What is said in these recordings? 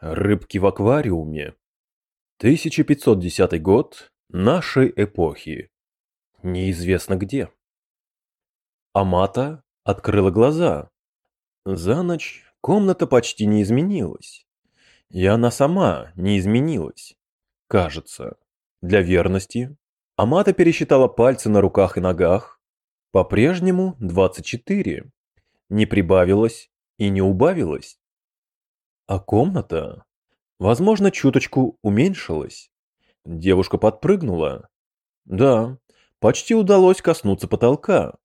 Рыбки в аквариуме. 1510 год нашей эпохи. Неизвестно где. Амата открыла глаза. За ночь комната почти не изменилась. И она сама не изменилась. Кажется. Для верности Амата пересчитала пальцы на руках и ногах. По-прежнему 24. Не прибавилось и не убавилось. А комната, возможно, чуточку уменьшилась. Девушка подпрыгнула. Да, почти удалось коснуться потолка.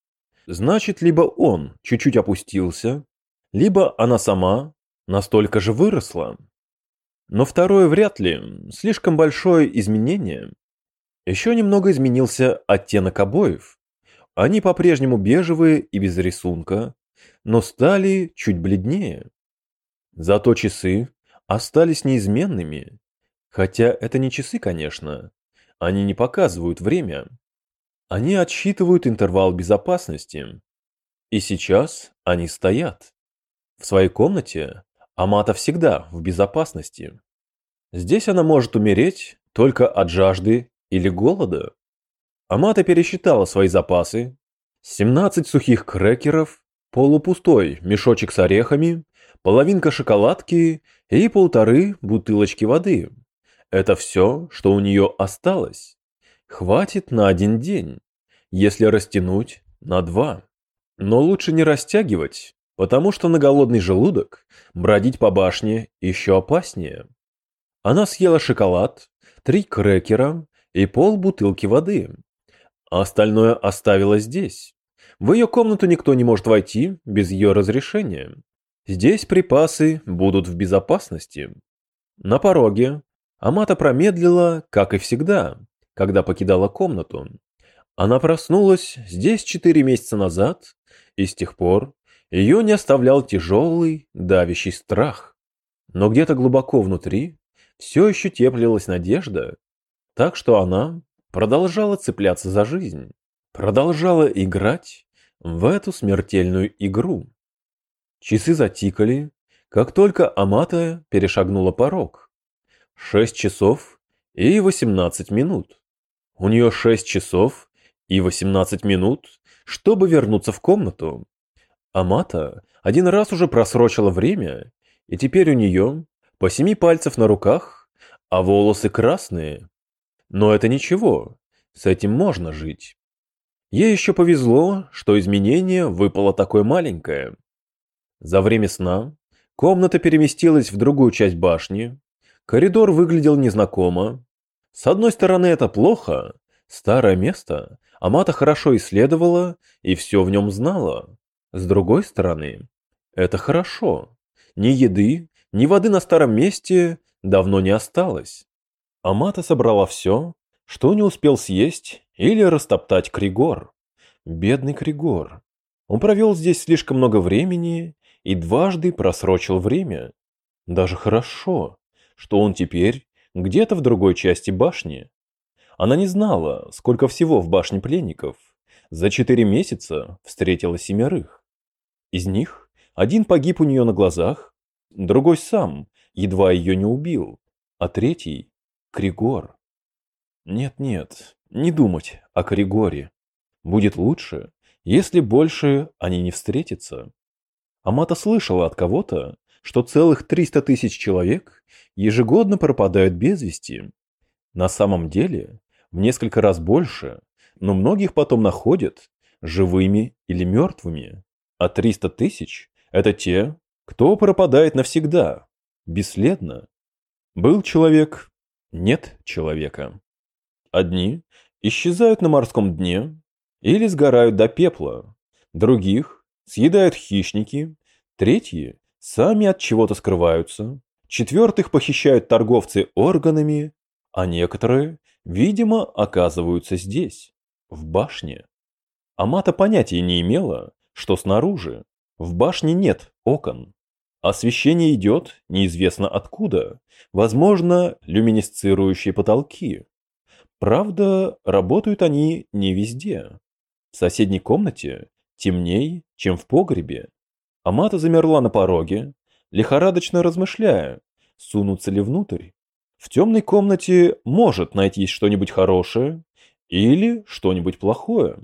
Значит, либо он чуть-чуть опустился, либо она сама настолько же выросла. Но второе вряд ли, слишком большое изменение. Еще немного изменился оттенок обоев. Они по-прежнему бежевые и без рисунка, но стали чуть бледнее. Зато часы остались неизменными. Хотя это не часы, конечно. Они не показывают время. Они отсчитывают интервал безопасности. И сейчас они стоят. В своей комнате Амата всегда в безопасности. Здесь она может умереть только от жажды или голода. Амата пересчитала свои запасы. 17 сухих крекеров, полупустой мешочек с орехами, половинка шоколадки и полторы бутылочки воды. Это все, что у нее осталось. Хватит на один день, если растянуть на два. Но лучше не растягивать, потому что на голодный желудок бродить по башне еще опаснее. Она съела шоколад, три крекера и пол бутылки воды. А остальное оставила здесь. В ее комнату никто не может войти без ее разрешения. Здесь припасы будут в безопасности. На пороге Амата промедлила, как и всегда, когда покидала комнату. Она проснулась здесь четыре месяца назад, и с тех пор ее не оставлял тяжелый, давящий страх. Но где-то глубоко внутри все еще теплилась надежда, так что она продолжала цепляться за жизнь, продолжала играть в эту смертельную игру. Часы затикали, как только Амата перешагнула порог. Шесть часов и восемнадцать минут. У нее шесть часов и восемнадцать минут, чтобы вернуться в комнату. Амата один раз уже просрочила время, и теперь у нее по семи пальцев на руках, а волосы красные. Но это ничего, с этим можно жить. Ей еще повезло, что изменение выпало такое маленькое. За время сна комната переместилась в другую часть башни. Коридор выглядел незнакомо. С одной стороны, это плохо. Старое место Амата хорошо исследовала и все в нем знала. С другой стороны, это хорошо. Ни еды, ни воды на старом месте давно не осталось. Амата собрала все, что не успел съесть или растоптать Кригор. Бедный Кригор. Он провел здесь слишком много времени и дважды просрочил время. Даже хорошо, что он теперь где-то в другой части башни. Она не знала, сколько всего в башне пленников. За четыре месяца встретила семерых. Из них один погиб у нее на глазах, другой сам, едва ее не убил, а третий — Кригор. Нет-нет, не думать о Кригоре. Будет лучше, если больше они не встретятся. Амата слышала от кого-то, что целых 300 тысяч человек ежегодно пропадают без вести. На самом деле, в несколько раз больше, но многих потом находят живыми или мертвыми. А 300 тысяч – это те, кто пропадает навсегда, бесследно. Был человек, нет человека. Одни исчезают на морском дне или сгорают до пепла, других съедают хищники, третьи сами от чего-то скрываются, четвертых похищают торговцы органами, а некоторые, видимо, оказываются здесь, в башне. Амата понятия не имела, что снаружи, в башне нет окон. Освещение идет неизвестно откуда, возможно, люминесцирующие потолки. Правда, работают они не везде. В соседней комнате темней, чем в погребе. Амата замерла на пороге, лихорадочно размышляя, сунуться ли внутрь. В темной комнате может найтись что-нибудь хорошее или что-нибудь плохое.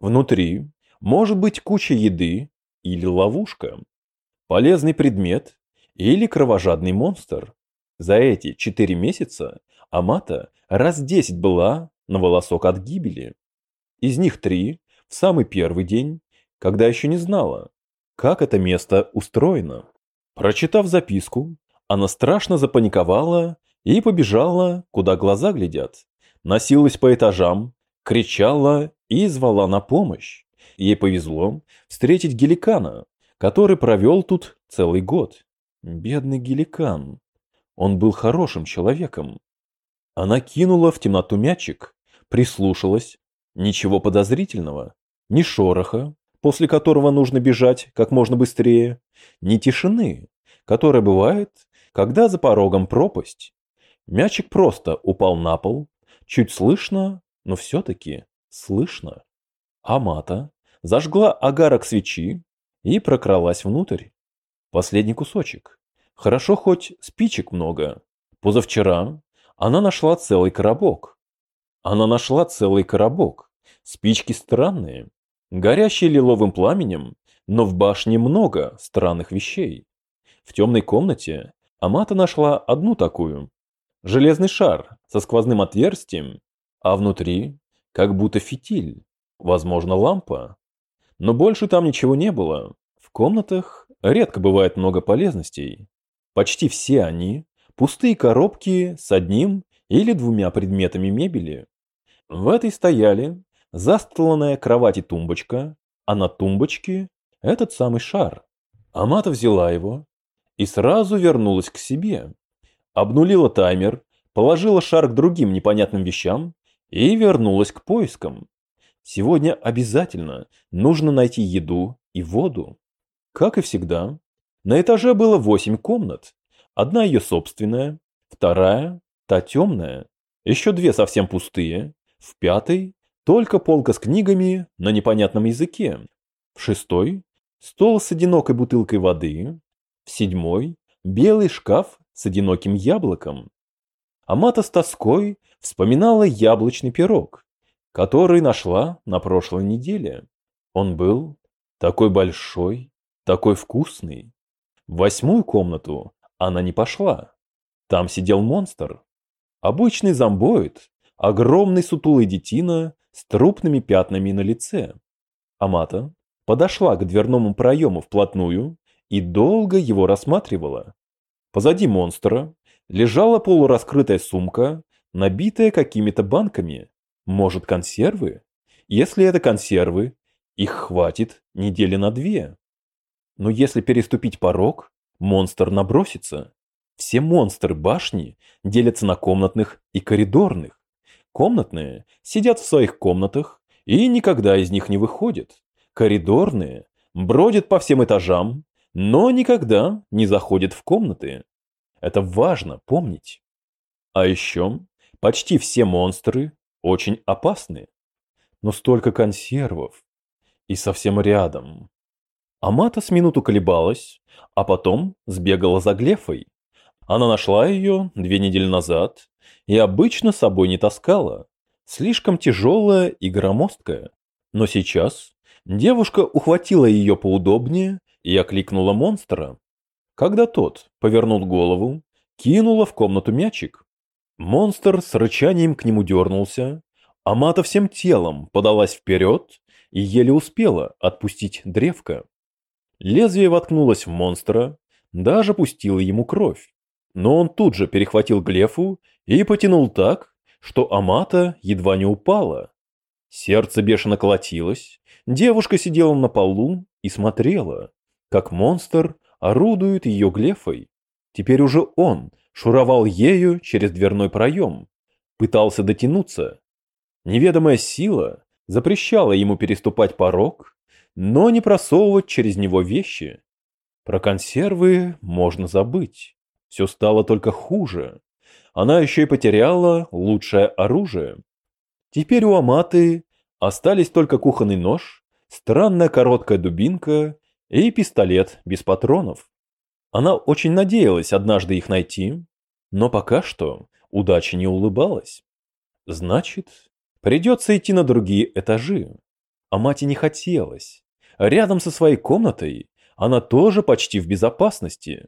Внутри может быть куча еды или ловушка, полезный предмет или кровожадный монстр. За эти четыре месяца Амата раз десять была на волосок от гибели. Из них три в самый первый день, когда еще не знала, как это место устроено. Прочитав записку, она страшно запаниковала и побежала, куда глаза глядят. Носилась по этажам, кричала и звала на помощь. Ей повезло встретить Геликана, который провел тут целый год. Бедный Геликан. Он был хорошим человеком. Она кинула в темноту мячик, прислушалась. Ничего подозрительного, ни шороха, после которого нужно бежать как можно быстрее, ни тишины, которая бывает, когда за порогом пропасть. Мячик просто упал на пол, чуть слышно, но все-таки слышно. Амата зажгла агарок свечи и прокралась внутрь. Последний кусочек. Хорошо хоть спичек много. Позавчера она нашла целый коробок. Она нашла целый коробок. Спички странные, горящие лиловым пламенем, но в башне много странных вещей. В темной комнате Амата нашла одну такую. Железный шар со сквозным отверстием, а внутри как будто фитиль, возможно лампа. Но больше там ничего не было. В комнатах редко бывает много полезностей. Почти все они – пустые коробки с одним или двумя предметами мебели. В этой стояли застланная кровать и тумбочка, а на тумбочке этот самый шар. Амата взяла его и сразу вернулась к себе. Обнулила таймер, положила шар к другим непонятным вещам и вернулась к поискам. Сегодня обязательно нужно найти еду и воду. Как и всегда, на этаже было восемь комнат. Одна ее собственная, вторая – та темная, еще две совсем пустые, в пятой – только полка с книгами на непонятном языке, в шестой – стол с одинокой бутылкой воды, в седьмой – белый шкаф с одиноким яблоком. Амата с тоской вспоминала яблочный пирог, который нашла на прошлой неделе. Он был такой большой, такой вкусный. В восьмую комнату она не пошла. Там сидел монстр. Обычный зомбоид, огромный сутулый детина с трупными пятнами на лице. Амата подошла к дверному проему вплотную и долго его рассматривала. Позади монстра лежала полураскрытая сумка, набитая какими-то банками, может, консервы? Если это консервы, их хватит недели на две. Но если переступить порог, монстр набросится. Все монстры башни делятся на комнатных и коридорных. Комнатные сидят в своих комнатах и никогда из них не выходят. Коридорные бродят по всем этажам, но никогда не заходят в комнаты. Это важно помнить. А еще почти все монстры очень опасны. Но столько консервов. И совсем рядом. Амата с минуту колебалась, а потом сбегала за Глефой. Она нашла ее две недели назад и обычно с собой не таскала. Слишком тяжелая и громоздкая. Но сейчас девушка ухватила ее поудобнее и окликнула монстра. Когда тот повернул голову, кинула в комнату мячик. Монстр с рычанием к нему дернулся, Мата всем телом подалась вперед и еле успела отпустить древко. Лезвие воткнулось в монстра, даже пустило ему кровь. Но он тут же перехватил Глефу и потянул так, что Амата едва не упала. Сердце бешено колотилось, девушка сидела на полу и смотрела, как монстр орудует ее Глефой. Теперь уже он шуровал ею через дверной проем, пытался дотянуться. Неведомая сила запрещала ему переступать порог, но не просовывать через него вещи. Про консервы можно забыть. Все стало только хуже. Она еще и потеряла лучшее оружие. Теперь у Аматы остались только кухонный нож, странная короткая дубинка и пистолет без патронов. Она очень надеялась однажды их найти, но пока что удача не улыбалась. Значит, придется идти на другие этажи. А мать не хотелось. Рядом со своей комнатой она тоже почти в безопасности.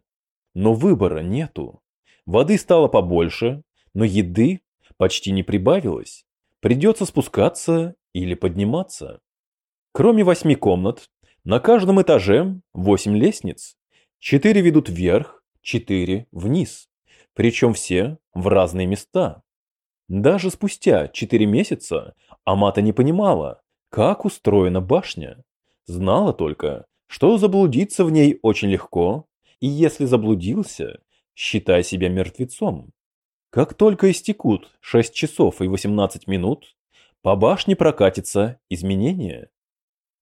Но выбора нету. Воды стало побольше, но еды почти не прибавилось. Придется спускаться или подниматься. Кроме восьми комнат, на каждом этаже восемь лестниц. Четыре ведут вверх, четыре вниз. Причем все в разные места. Даже спустя четыре месяца Амата не понимала, как устроена башня. Знала только, что заблудиться в ней очень легко, и если заблудился, считай себя мертвецом. Как только истекут 6 часов и 18 минут, по башне прокатится изменение.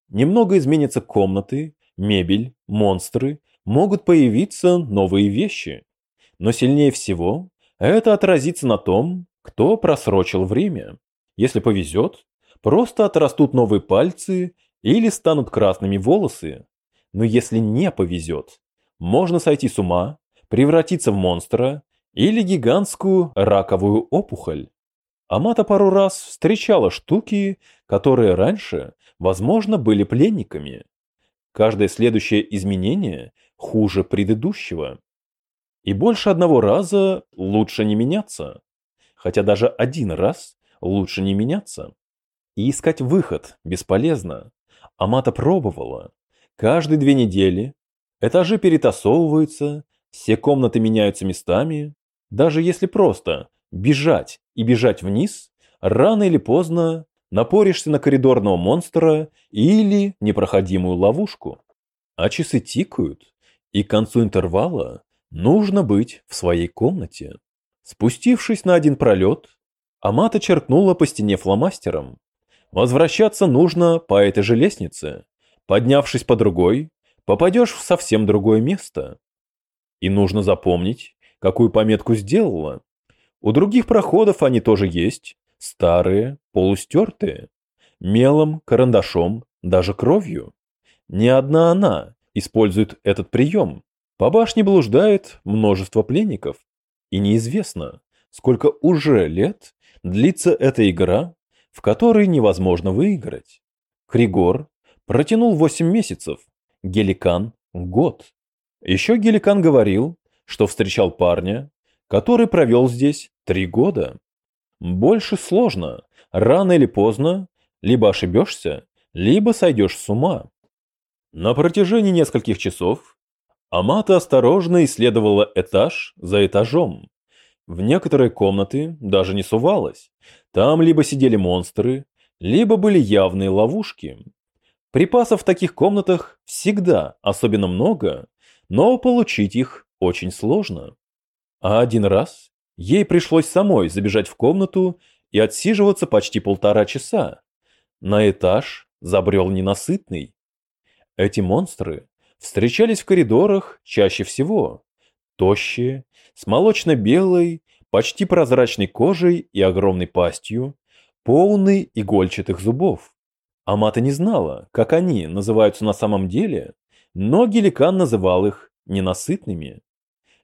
Немного изменятся комнаты, мебель, монстры, могут появиться новые вещи. Но сильнее всего это отразится на том, кто просрочил время. Если повезет, просто отрастут новые пальцы или станут красными волосы. Но если не повезет, можно сойти с ума, превратиться в монстра или гигантскую раковую опухоль. Амата пару раз встречала штуки, которые раньше, возможно, были пленниками. Каждое следующее изменение хуже предыдущего. И больше одного раза лучше не меняться. Хотя даже один раз лучше не меняться. И искать выход бесполезно. Амата пробовала. Каждые две недели этажи перетасовываются, все комнаты меняются местами. Даже если просто бежать и бежать вниз, рано или поздно напоришься на коридорного монстра или непроходимую ловушку. А часы тикают, и к концу интервала нужно быть в своей комнате. Спустившись на один пролет, Амата черкнула по стене фломастером. Возвращаться нужно по этой же лестнице. Поднявшись по другой, попадешь в совсем другое место. И нужно запомнить, какую пометку сделала. У других проходов они тоже есть, старые, полустертые, мелом, карандашом, даже кровью. Не одна она использует этот прием. По башне блуждает множество пленников. И неизвестно, сколько уже лет длится эта игра, в которой невозможно выиграть. Кригор протянул 8 месяцев, Геликан – год. Еще Геликан говорил, что встречал парня, который провел здесь три года. Больше сложно. Рано или поздно либо ошибешься, либо сойдешь с ума. На протяжении нескольких часов Амата осторожно исследовала этаж за этажом. В некоторые комнаты даже не сувалась. Там либо сидели монстры, либо были явные ловушки. Припасов в таких комнатах всегда особенно много, но получить их очень сложно. А один раз ей пришлось самой забежать в комнату и отсиживаться почти полтора часа. На этаж забрел ненасытный. Эти монстры встречались в коридорах чаще всего. Тощие, с молочно-белой, почти прозрачной кожей и огромной пастью, полный игольчатых зубов. Амата не знала, как они называются на самом деле, но Геликан называл их ненасытными.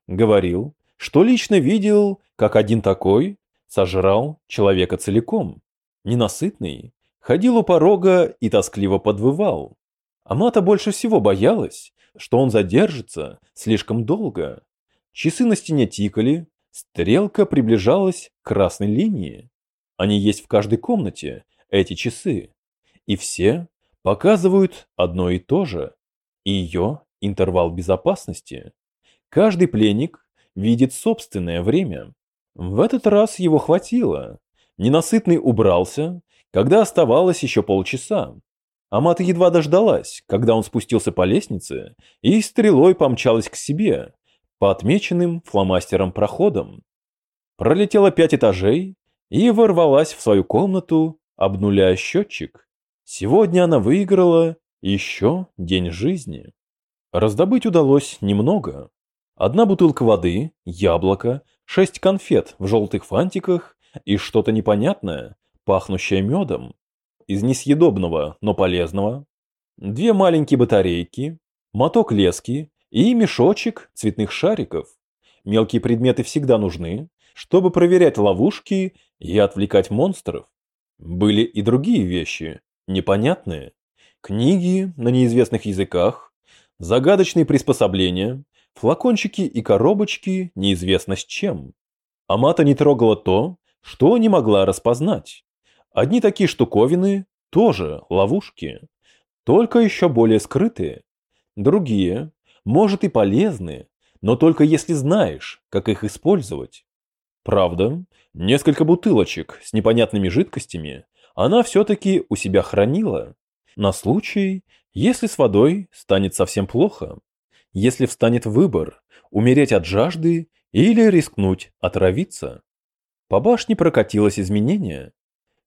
Говорил, что лично видел, как один такой сожрал человека целиком. Ненасытный, ходил у порога и тоскливо подвывал. Амата больше всего боялась, что он задержится слишком долго. Часы на стене тикали, стрелка приближалась к красной линии. Они есть в каждой комнате, эти часы. И все показывают одно и то же. Ее интервал безопасности. Каждый пленник видит собственное время. В этот раз его хватило. Ненасытный убрался, когда оставалось еще полчаса. Амата едва дождалась, когда он спустился по лестнице и стрелой помчалась к себе, по отмеченным фломастером проходам. Пролетела пять этажей и ворвалась в свою комнату, обнуляя счетчик. Сегодня она выиграла еще день жизни. Раздобыть удалось немного. Одна бутылка воды, яблоко, шесть конфет в желтых фантиках и что-то непонятное, пахнущее медом. Из несъедобного, но полезного. Две маленькие батарейки, моток лески и мешочек цветных шариков. Мелкие предметы всегда нужны, чтобы проверять ловушки и отвлекать монстров. Были и другие вещи, непонятные. Книги на неизвестных языках, загадочные приспособления, флакончики и коробочки неизвестно с чем. Амата не трогала то, что не могла распознать. Одни такие штуковины тоже ловушки, только еще более скрытые. Другие, может и полезные, но только если знаешь, как их использовать. Правда, несколько бутылочек с непонятными жидкостями она все-таки у себя хранила, на случай, если с водой станет совсем плохо, если встанет выбор умереть от жажды или рискнуть отравиться. По башне прокатилось изменение.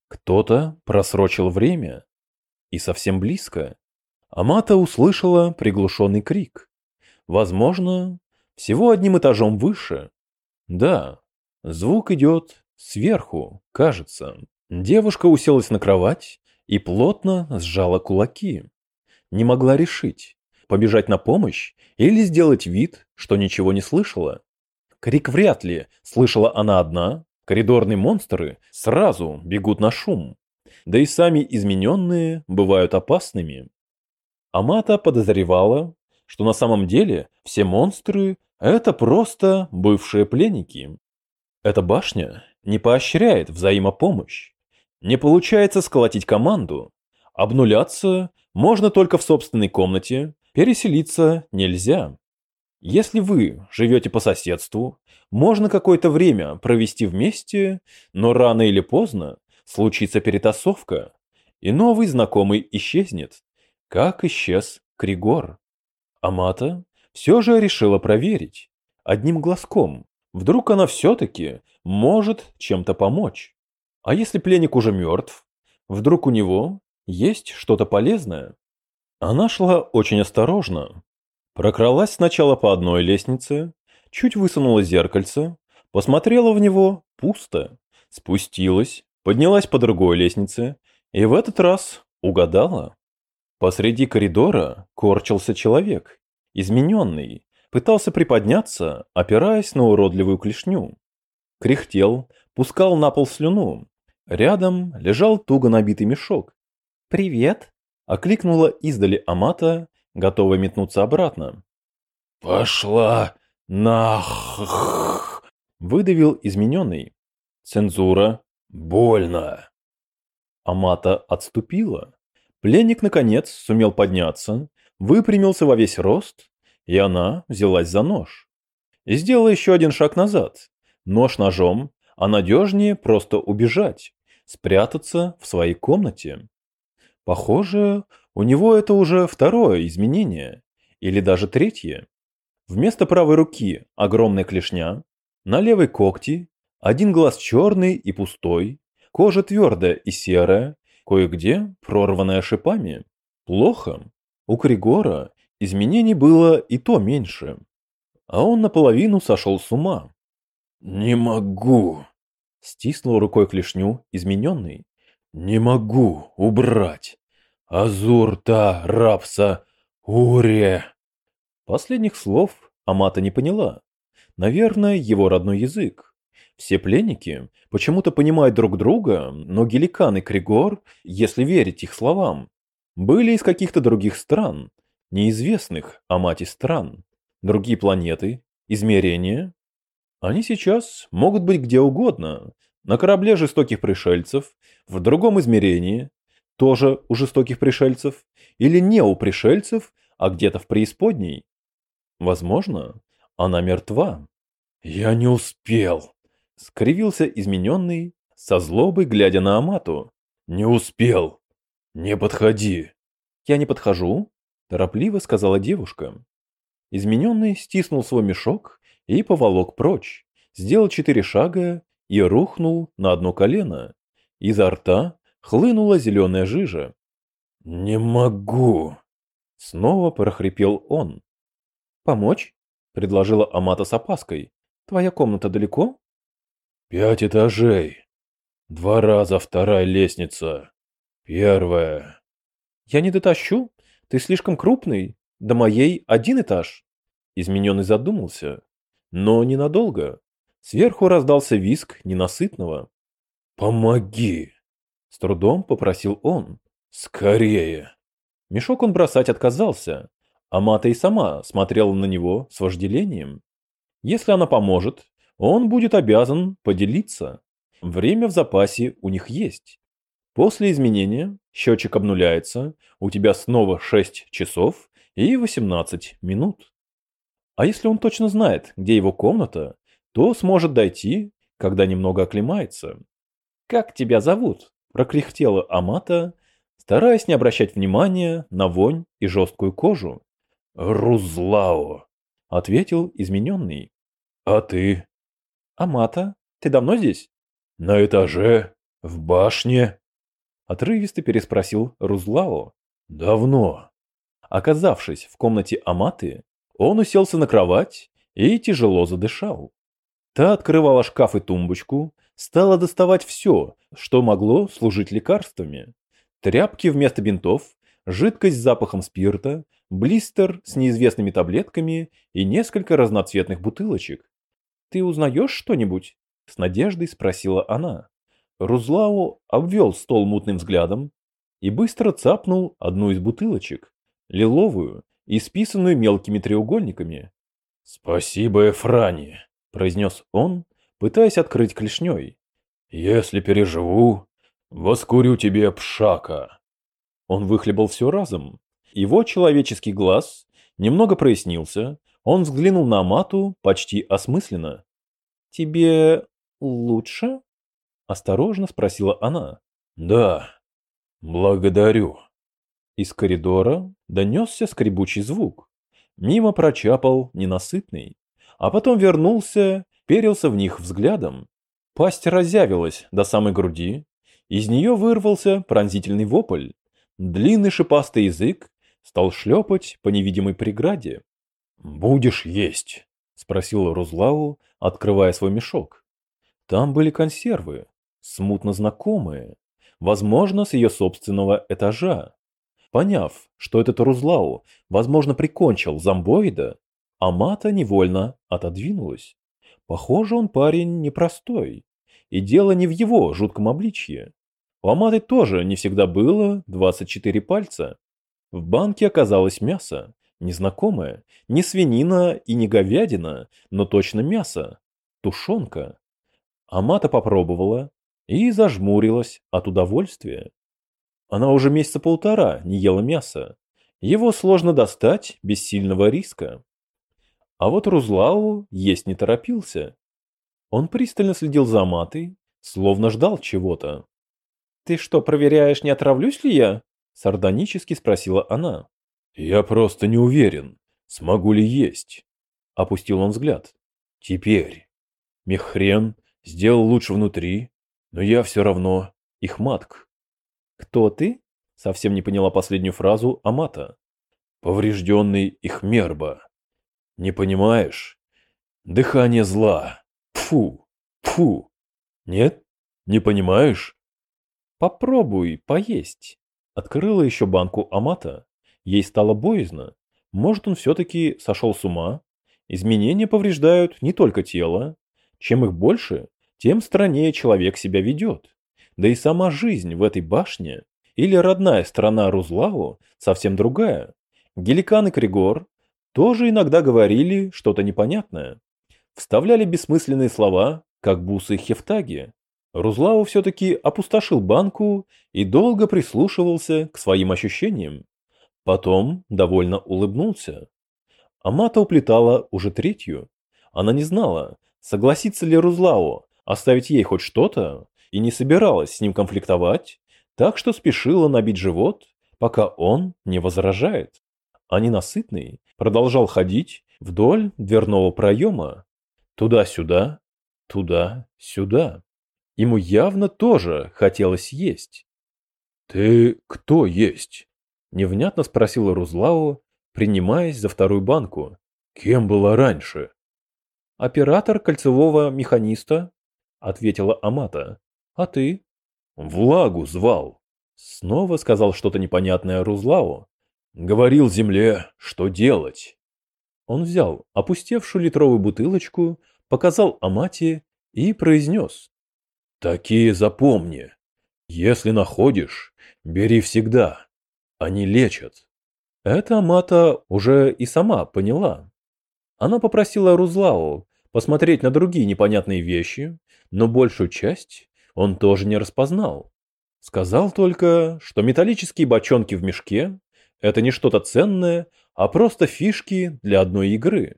Кто-то просрочил время. И совсем близко. Амата услышала приглушенный крик. Возможно, всего одним этажом выше. Да, звук идет сверху, кажется. Девушка уселась на кровать и плотно сжала кулаки. Не могла решить, побежать на помощь или сделать вид, что ничего не слышала. Крик вряд ли слышала она одна, коридорные монстры сразу бегут на шум. Да и сами измененные бывают опасными. Амата подозревала, что на самом деле все монстры – это просто бывшие пленники. Эта башня не поощряет взаимопомощь. Не получается сколотить команду. Обнуляться можно только в собственной комнате, переселиться нельзя. Если вы живете по соседству, можно какое-то время провести вместе, но рано или поздно случится перетасовка, и новый знакомый исчезнет, как исчез Кригор. Амата все же решила проверить, одним глазком, вдруг она все-таки может чем-то помочь. А если пленник уже мертв, вдруг у него есть что-то полезное? Она шла очень осторожно. Прокралась сначала по одной лестнице, чуть высунула зеркальце, посмотрела в него – пусто, спустилась, поднялась по другой лестнице и в этот раз угадала. Посреди коридора корчился человек, измененный, пытался приподняться, опираясь на уродливую клешню. Кряхтел, пускал на пол слюну. Рядом лежал туго набитый мешок. «Привет!» – окликнула издали Амата, готовая метнуться обратно. «Пошла нах!» – выдавил измененный. Цензура. «Больно!» Амата отступила. Пленник, наконец, сумел подняться, выпрямился во весь рост, и она взялась за нож. И сделала еще один шаг назад. Нож ножом, а надежнее просто убежать, спрятаться в своей комнате. Похоже, у него это уже второе изменение, или даже третье. Вместо правой руки огромная клешня, на левой когти, один глаз черный и пустой, кожа твердая и серая, кое-где прорванная шипами. Плохо. У Кригора изменений было и то меньше. А он наполовину сошел с ума. «Не могу!» Стиснул рукой клешню измененный. «Не могу убрать! Азурта рапса уре!» Последних слов Амата не поняла. Наверное, его родной язык. Все пленники почему-то понимают друг друга, но Геликан и Кригор, если верить их словам, были из каких-то других стран, неизвестных о мате стран, другие планеты, измерения. Они сейчас могут быть где угодно, на корабле жестоких пришельцев, в другом измерении, тоже у жестоких пришельцев, или не у пришельцев, а где-то в преисподней. Возможно, она мертва. «Я не успел», Скривился измененный, со злобой глядя на Амату. «Не успел! Не подходи!» «Я не подхожу», – торопливо сказала девушка. Измененный стиснул свой мешок и поволок прочь, сделал четыре шага и рухнул на одно колено. Изо рта хлынула зеленая жижа. «Не могу!» – снова прохрипел он. «Помочь?» – предложила Амата с опаской. «Твоя комната далеко?» Пять этажей. Два раза вторая лестница. Первая. Я не дотащу. Ты слишком крупный. До моей один этаж. Измененный задумался, но ненадолго. Сверху раздался виск ненасытного. «Помоги!» — с трудом попросил он. «Скорее!» Мешок он бросать отказался, а Мата и сама смотрела на него с вожделением. Если она поможет, он будет обязан поделиться. Время в запасе у них есть. После изменения счетчик обнуляется, у тебя снова 6 часов и 18 минут. А если он точно знает, где его комната, то сможет дойти, когда немного оклемается. «Как тебя зовут?» – прокряхтела Амата, стараясь не обращать внимания на вонь и жесткую кожу. «Рузлао», — ответил измененный. «А ты?» «Амата, ты давно здесь?» «На этаже, в башне», — отрывисто переспросил Рузлао. «Давно». Оказавшись в комнате Аматы, он уселся на кровать и тяжело задышал. Та открывала шкаф и тумбочку, стала доставать все, что могло служить лекарствами. Тряпки вместо бинтов, жидкость с запахом спирта, блистер с неизвестными таблетками и несколько разноцветных бутылочек. «Ты узнаешь что-нибудь?» – с надеждой спросила она. Рузлау обвел стол мутным взглядом и быстро цапнул одну из бутылочек, лиловую, исписанную мелкими треугольниками. «Спасибо, Эфрани», – произнес он, пытаясь открыть клешней. «Если переживу, воскурю тебе пшака». Он выхлебал все разом, его человеческий глаз немного прояснился, он взглянул на Мату почти осмысленно. «Тебе лучше?» – осторожно спросила она. «Да, благодарю». Из коридора донесся скребучий звук. Мимо прочапал ненасытный, а потом вернулся, перился в них взглядом. Пасть разъявилась до самой груди, из нее вырвался пронзительный вопль. Длинный шипастый язык стал шлепать по невидимой преграде. «Будешь есть?» – спросил Рузлау, открывая свой мешок. Там были консервы, смутно знакомые, возможно, с ее собственного этажа. Поняв, что этот Рузлау, возможно, прикончил зомбоида, Амата невольно отодвинулась. Похоже, он парень непростой. И дело не в его жутком обличье. У Аматы тоже не всегда было 24 пальца. В банке оказалось мясо, незнакомое, не свинина и не говядина, но точно мясо, тушенка. Амата попробовала и зажмурилась от удовольствия. Она уже месяца полтора не ела мяса. Его сложно достать без сильного риска. А вот Рузлау есть не торопился. Он пристально следил за Аматой, словно ждал чего-то. «Ты что, проверяешь, не отравлюсь ли я?» Сардонически спросила она. «Я просто не уверен, смогу ли есть». Опустил он взгляд. «Теперь. Мехрен сделал лучше внутри, но я все равно их матк». «Кто ты?» Совсем не поняла последнюю фразу Амата. «Поврежденный их мерба. Не понимаешь? Дыхание зла. Фу, фу. Нет? Не понимаешь?» «Попробуй поесть». Открыла еще банку Амата. Ей стало боязно. Может, он все-таки сошел с ума? Изменения повреждают не только тело. Чем их больше, тем страннее человек себя ведет. Да и сама жизнь в этой башне или родная страна Рузлаву совсем другая. Геликан и Кригор тоже иногда говорили что-то непонятное. Вставляли бессмысленные слова, как бусы хефтаги. Рузлау все-таки опустошил банку и долго прислушивался к своим ощущениям. Потом довольно улыбнулся. Амата уплетала уже третью. Она не знала, согласится ли Рузлао оставить ей хоть что-то, и не собиралась с ним конфликтовать, так что спешила набить живот, пока он не возражает. А ненасытный продолжал ходить вдоль дверного проема, туда-сюда, туда-сюда. Ему явно тоже хотелось есть. «Ты кто есть?» – невнятно спросила Рузлау, принимаясь за вторую банку. «Кем была раньше?» «Оператор кольцевого механиста», – ответила Амата. «А ты?» «Влагу звал», – снова сказал что-то непонятное Рузлау. «Говорил земле, что делать». Он взял опустевшую литровую бутылочку, показал Амате и произнес. «Такие запомни. Если находишь, бери всегда. Они лечат». Это Амата уже и сама поняла. Она попросила Рузлау посмотреть на другие непонятные вещи, но большую часть он тоже не распознал. Сказал только, что металлические бочонки в мешке – это не что-то ценное, а просто фишки для одной игры.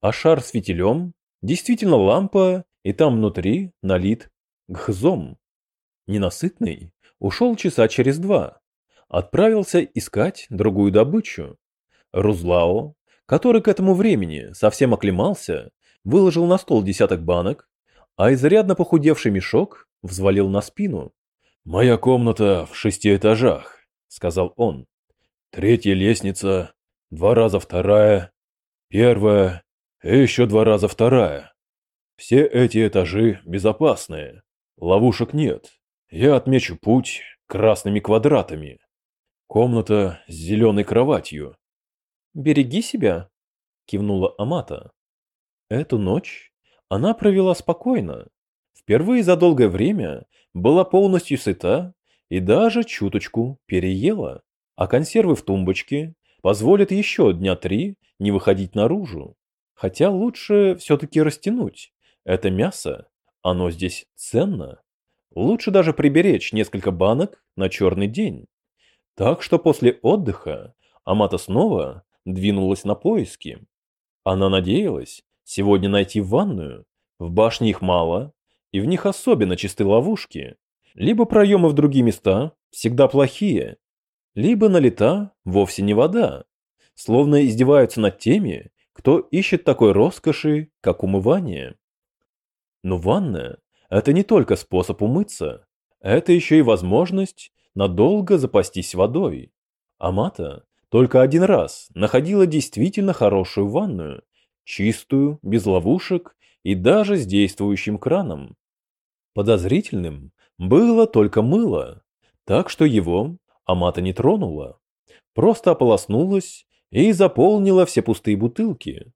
А шар с фитилем – действительно лампа, и там внутри налит гхзом. Ненасытный ушел часа через два. Отправился искать другую добычу. Рузлао, который к этому времени совсем оклемался, выложил на стол десяток банок, а изрядно похудевший мешок взвалил на спину. «Моя комната в шести этажах», — сказал он. «Третья лестница, два раза вторая, первая и еще два раза вторая. Все эти этажи безопасные, ловушек нет. Я отмечу путь красными квадратами. Комната с зеленой кроватью». «Береги себя», — кивнула Амата. Эту ночь она провела спокойно. Впервые за долгое время была полностью сыта и даже чуточку переела, а консервы в тумбочке позволят еще дня три не выходить наружу. Хотя лучше все-таки растянуть. Это мясо, оно здесь ценно. Лучше даже приберечь несколько банок на черный день. Так что после отдыха Амата снова двинулась на поиски. Она надеялась сегодня найти ванную. В башне их мало, и в них особенно чисты ловушки. Либо проемы в другие места всегда плохие, либо налета вовсе не вода. Словно издеваются над теми, кто ищет такой роскоши, как умывание. Но ванная – это не только способ умыться, это еще и возможность надолго запастись водой. Амата только один раз находила действительно хорошую ванную, чистую, без ловушек и даже с действующим краном. Подозрительным было только мыло, так что его Амата не тронула. Просто ополоснулась и заполнила все пустые бутылки.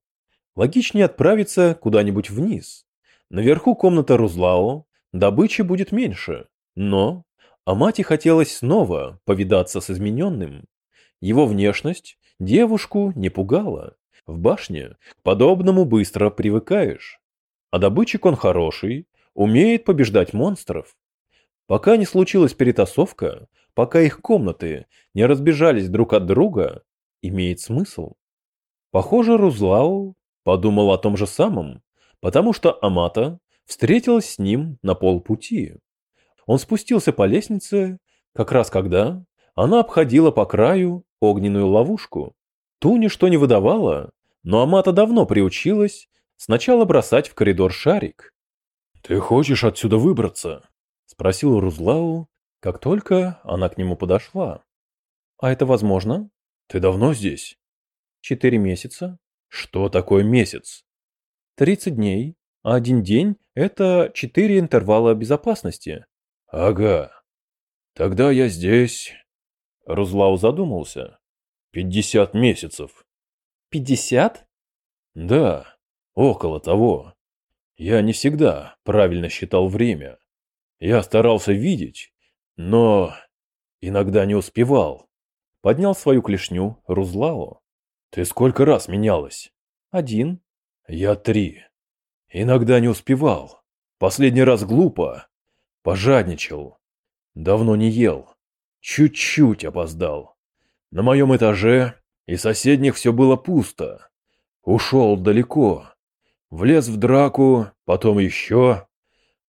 Логичнее отправиться куда-нибудь вниз. Наверху комната Рузлао, добычи будет меньше. Но Амате хотелось снова повидаться с измененным. Его внешность девушку не пугала. В башне к подобному быстро привыкаешь. А добытчик он хороший, умеет побеждать монстров. Пока не случилась перетасовка, пока их комнаты не разбежались друг от друга, имеет смысл. Похоже, Рузлау подумал о том же самом, потому что Амата встретилась с ним на полпути. Он спустился по лестнице, как раз когда она обходила по краю огненную ловушку. Ту ничто не выдавало, но Амата давно приучилась сначала бросать в коридор шарик, «Ты хочешь отсюда выбраться?» — спросил Рузлау, как только она к нему подошла. «А это возможно?» «Ты давно здесь?» «Четыре месяца». «Что такое месяц?» «Тридцать дней, а один день — это четыре интервала безопасности». «Ага. Тогда я здесь...» Рузлау задумался. «Пятьдесят месяцев». «Пятьдесят?» «Да, около того. Я не всегда правильно считал время. Я старался видеть, но иногда не успевал. Поднял свою клешню Рузлао. Ты сколько раз менялась? Один. Я три. Иногда не успевал. Последний раз глупо. Пожадничал. Давно не ел. Чуть-чуть опоздал. На моем этаже и соседних все было пусто. Ушел далеко. Влез в драку, потом еще.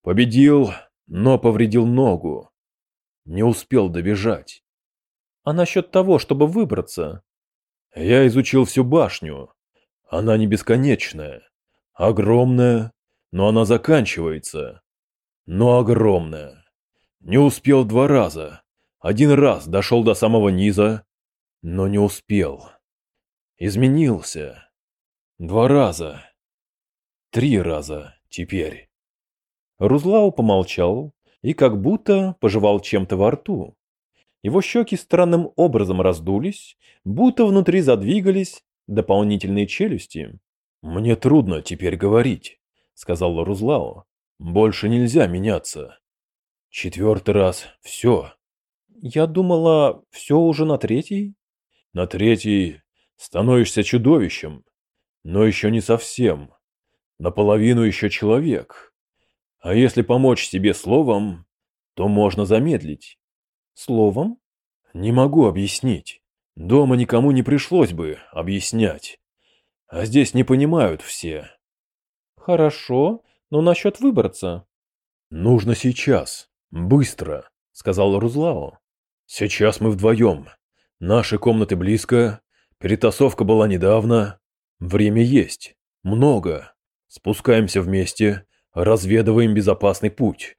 Победил, но повредил ногу. Не успел добежать. А насчет того, чтобы выбраться? Я изучил всю башню. Она не бесконечная. Огромная, но она заканчивается. Но огромная. Не успел два раза. Один раз дошел до самого низа, но не успел. Изменился. Два раза. Три раза теперь. Рузлау помолчал и как будто пожевал чем-то во рту. Его щеки странным образом раздулись, будто внутри задвигались дополнительные челюсти. «Мне трудно теперь говорить», — сказал Рузлао. «Больше нельзя меняться. Четвертый раз все». «Я думала, все уже на третий?» «На третий становишься чудовищем, но еще не совсем. Наполовину еще человек. А если помочь себе словом, то можно замедлить». «Словом?» «Не могу объяснить. Дома никому не пришлось бы объяснять. А здесь не понимают все. Хорошо, но насчет выбраться. Нужно сейчас. Быстро, сказал Рузлао. Сейчас мы вдвоем. Наши комнаты близко. Перетасовка была недавно. Время есть. Много. Спускаемся вместе. Разведываем безопасный путь.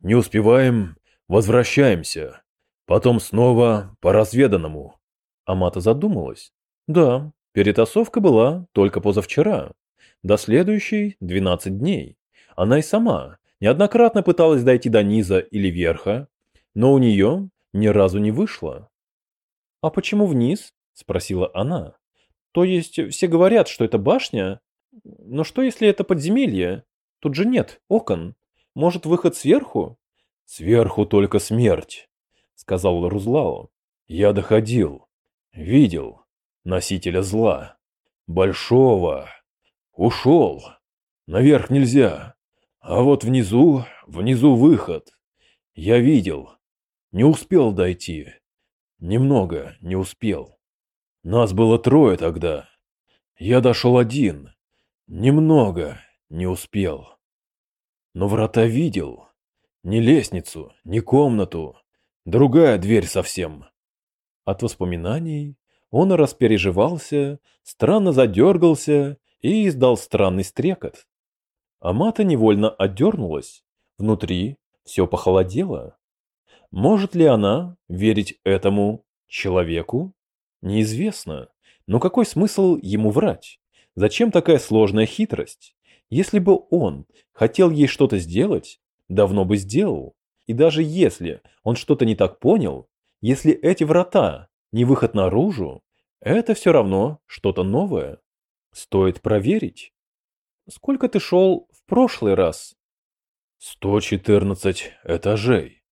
Не успеваем. Возвращаемся. Потом снова по разведанному. Амата задумалась. Да, перетасовка была только позавчера. До следующей 12 дней. Она и сама неоднократно пыталась дойти до низа или верха, но у нее ни разу не вышло. «А почему вниз?» – спросила она. «То есть все говорят, что это башня? Но что если это подземелье? Тут же нет окон. Может, выход сверху?» «Сверху только смерть», – сказал Рузлао. «Я доходил. Видел носителя зла. Большого. Ушел. Наверх нельзя. А вот внизу, внизу выход. Я видел. Не успел дойти. Немного не успел. Нас было трое тогда. Я дошел один. Немного не успел. Но врата видел. Ни лестницу, ни комнату. Другая дверь совсем. От воспоминаний он распереживался, странно задергался и издал странный стрекот. Амата невольно отдернулась. Внутри все похолодело. Может ли она верить этому человеку? Неизвестно. Но какой смысл ему врать? Зачем такая сложная хитрость? Если бы он хотел ей что-то сделать, давно бы сделал. И даже если он что-то не так понял, если эти врата не выход наружу, это все равно что-то новое. Стоит проверить. Сколько ты шел в прошлый раз? Сто четырнадцать этажей,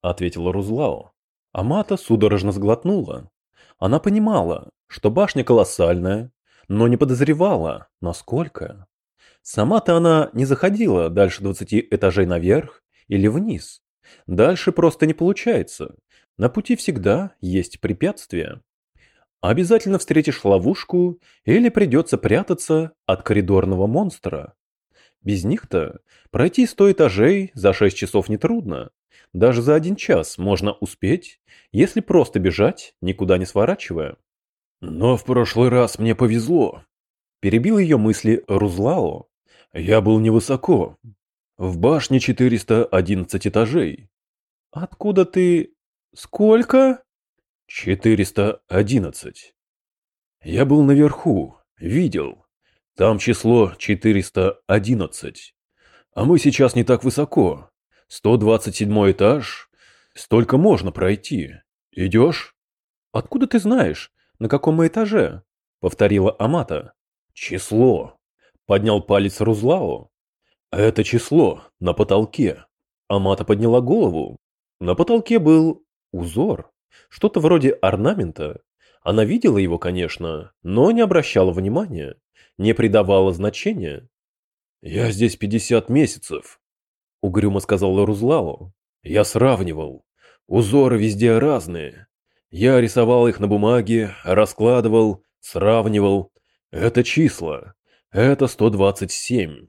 ответила Рузлао. Амата судорожно сглотнула. Она понимала, что башня колоссальная, но не подозревала, насколько. Сама-то она не заходила дальше двадцати этажей наверх или вниз. Дальше просто не получается, на пути всегда есть препятствия. Обязательно встретишь ловушку или придется прятаться от коридорного монстра. Без них-то пройти сто этажей за шесть часов нетрудно. Даже за один час можно успеть, если просто бежать, никуда не сворачивая. Но в прошлый раз мне повезло. Перебил ее мысли Рузлао. Я был невысоко. В башне 411 этажей. Откуда ты Сколько? 411. Я был наверху, видел. Там число 411. А мы сейчас не так высоко. 127 этаж. Столько можно пройти. Идешь? Откуда ты знаешь, на каком мы этаже? Повторила Амата. Число. Поднял палец Рузлао. Это число на потолке. Амата подняла голову. На потолке был Узор? Что-то вроде орнамента? Она видела его, конечно, но не обращала внимания, не придавала значения. «Я здесь пятьдесят месяцев», — угрюмо сказал Рузлао. «Я сравнивал. Узоры везде разные. Я рисовал их на бумаге, раскладывал, сравнивал. Это числа. Это 127.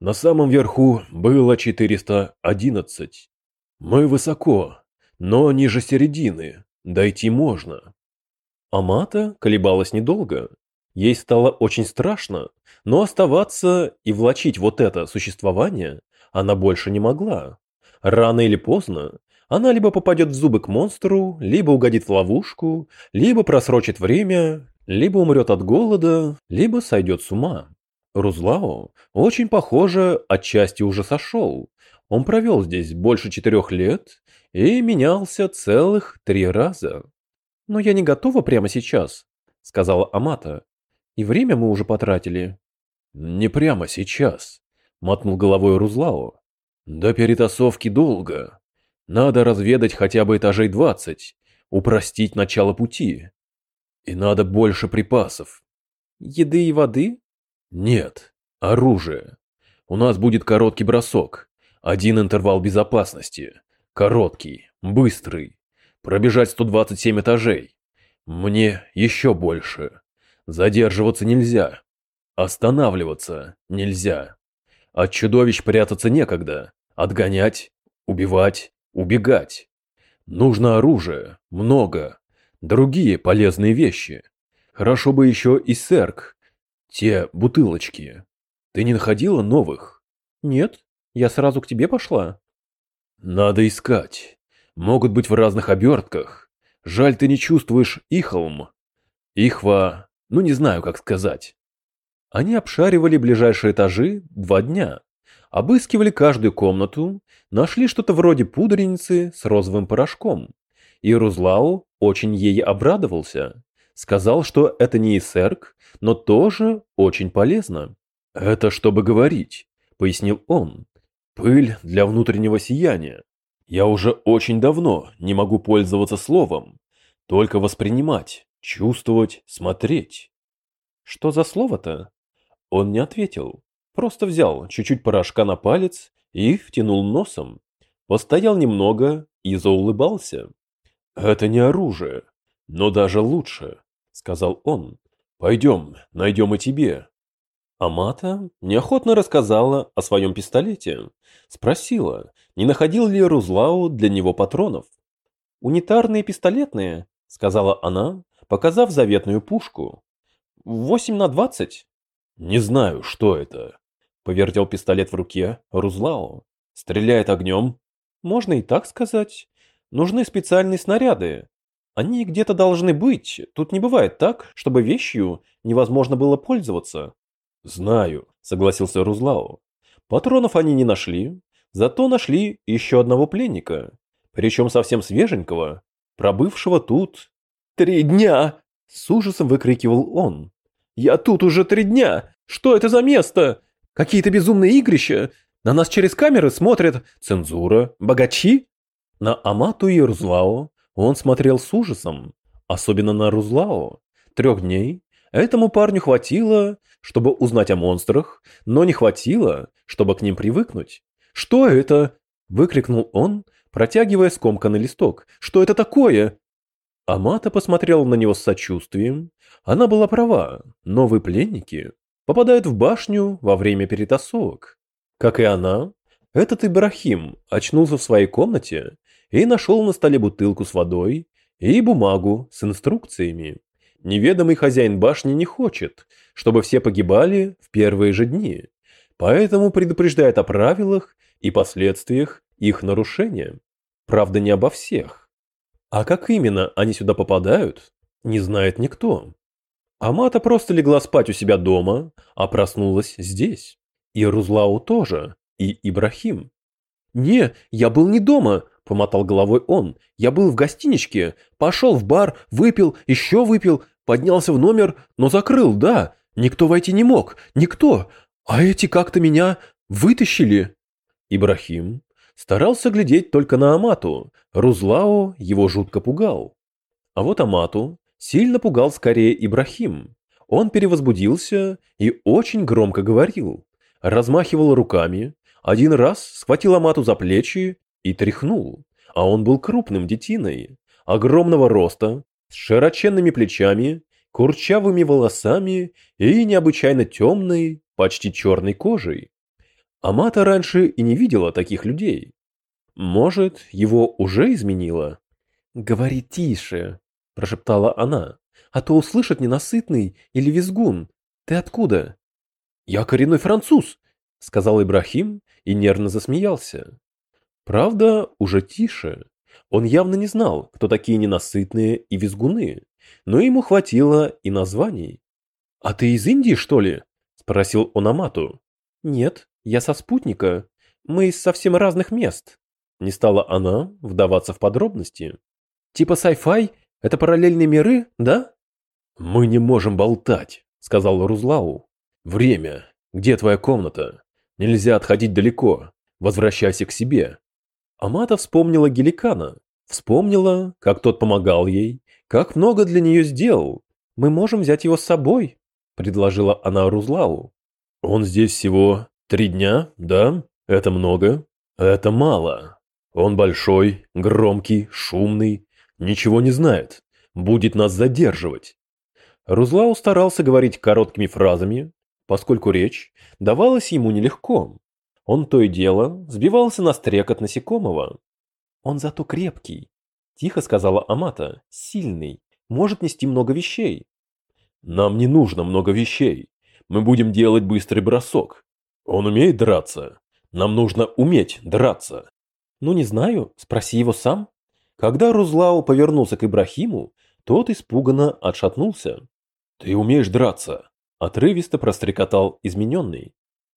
На самом верху было 411. Мы высоко, но ниже середины. Дойти можно. Амата колебалась недолго. Ей стало очень страшно, но оставаться и влачить вот это существование она больше не могла. Рано или поздно она либо попадет в зубы к монстру, либо угодит в ловушку, либо просрочит время, либо умрет от голода, либо сойдет с ума. Рузлао очень похоже отчасти уже сошел. Он провел здесь больше четырех лет и менялся целых три раза. «Но я не готова прямо сейчас», — сказала Амата. И время мы уже потратили. Не прямо сейчас, мотнул головой Рузлао. До перетасовки долго. Надо разведать хотя бы этажей двадцать, упростить начало пути. И надо больше припасов. Еды и воды? Нет, оружие. У нас будет короткий бросок. Один интервал безопасности. Короткий, быстрый. Пробежать 127 этажей. Мне еще больше. Задерживаться нельзя. Останавливаться нельзя. От чудовищ прятаться некогда. Отгонять, убивать, убегать. Нужно оружие, много. Другие полезные вещи. Хорошо бы еще и серк. Те бутылочки. Ты не находила новых? Нет, я сразу к тебе пошла. Надо искать. Могут быть в разных обертках. Жаль, ты не чувствуешь ихолм. Ихва, ну не знаю, как сказать. Они обшаривали ближайшие этажи два дня. Обыскивали каждую комнату, нашли что-то вроде пудреницы с розовым порошком. И Рузлау очень ей обрадовался. Сказал, что это не эсерк, но тоже очень полезно. «Это чтобы говорить», — пояснил он. «Пыль для внутреннего сияния. Я уже очень давно не могу пользоваться словом, только воспринимать, чувствовать, смотреть». «Что за слово-то?» Он не ответил, просто взял чуть-чуть порошка на палец и втянул носом. Постоял немного и заулыбался. «Это не оружие, но даже лучше», — сказал он. «Пойдем, найдем и тебе». Амата неохотно рассказала о своем пистолете. Спросила, не находил ли Рузлау для него патронов. «Унитарные пистолетные», — сказала она, показав заветную пушку. «Восемь на двадцать». «Не знаю, что это», — повертел пистолет в руке Рузлау. «Стреляет огнем?» «Можно и так сказать. Нужны специальные снаряды. Они где-то должны быть. Тут не бывает так, чтобы вещью невозможно было пользоваться». «Знаю», — согласился Рузлау. Патронов они не нашли, зато нашли еще одного пленника, причем совсем свеженького, пробывшего тут. «Три дня!» — с ужасом выкрикивал он. «Я тут уже три дня! Что это за место? Какие-то безумные игрища! На нас через камеры смотрят цензура, богачи!» На Амату и Рузлао он смотрел с ужасом, особенно на Рузлао. Трех дней Этому парню хватило, чтобы узнать о монстрах, но не хватило, чтобы к ним привыкнуть. «Что это?» – выкрикнул он, протягивая скомканный листок. «Что это такое?» Амата посмотрела на него с сочувствием. Она была права, новые пленники попадают в башню во время перетасовок. Как и она, этот Ибрахим очнулся в своей комнате и нашел на столе бутылку с водой и бумагу с инструкциями. Неведомый хозяин башни не хочет, чтобы все погибали в первые же дни, поэтому предупреждает о правилах и последствиях их нарушения. Правда, не обо всех. А как именно они сюда попадают, не знает никто. Амата просто легла спать у себя дома, а проснулась здесь. И Рузлау тоже, и Ибрахим. «Не, я был не дома», — помотал головой он. «Я был в гостиничке, пошел в бар, выпил, еще выпил, Поднялся в номер, но закрыл, да. Никто войти не мог. Никто. А эти как-то меня вытащили. Ибрахим старался глядеть только на Амату. Рузлао его жутко пугал. А вот Амату сильно пугал скорее Ибрахим. Он перевозбудился и очень громко говорил. Размахивал руками, один раз схватил Амату за плечи и тряхнул. А он был крупным детиной, огромного роста, с широченными плечами, курчавыми волосами и необычайно темной, почти черной кожей. Амата раньше и не видела таких людей. Может, его уже изменило? «Говори тише», – прошептала она, – «а то услышат ненасытный или визгун. Ты откуда?» «Я коренной француз», – сказал Ибрахим и нервно засмеялся. Правда, уже тише. Он явно не знал, кто такие ненасытные и визгуны, но ему хватило и названий. «А ты из Индии, что ли?» – спросил он Амату. «Нет, я со спутника. Мы из совсем разных мест». Не стала она вдаваться в подробности. «Типа sci-fi? Это параллельные миры, да?» «Мы не можем болтать», сказал Рузлау. «Время. Где твоя комната? Нельзя отходить далеко. Возвращайся к себе». Амата вспомнила Геликана. Вспомнила, как тот помогал ей, как много для нее сделал. «Мы можем взять его с собой», — предложила она Рузлау. «Он здесь всего три дня, да? Это много? Это мало. Он большой, громкий, шумный, ничего не знает, будет нас задерживать». Рузлау старался говорить короткими фразами, поскольку речь давалась ему нелегко. Он то и дело сбивался на стрекот насекомого. «Он зато крепкий», – тихо сказала Амата, – «сильный, может нести много вещей». «Нам не нужно много вещей. Мы будем делать быстрый бросок. Он умеет драться. Нам нужно уметь драться». «Ну не знаю, спроси его сам». Когда Рузлау повернулся к Ибрахиму, тот испуганно отшатнулся. «Ты умеешь драться?» Отрывисто прострекотал измененный.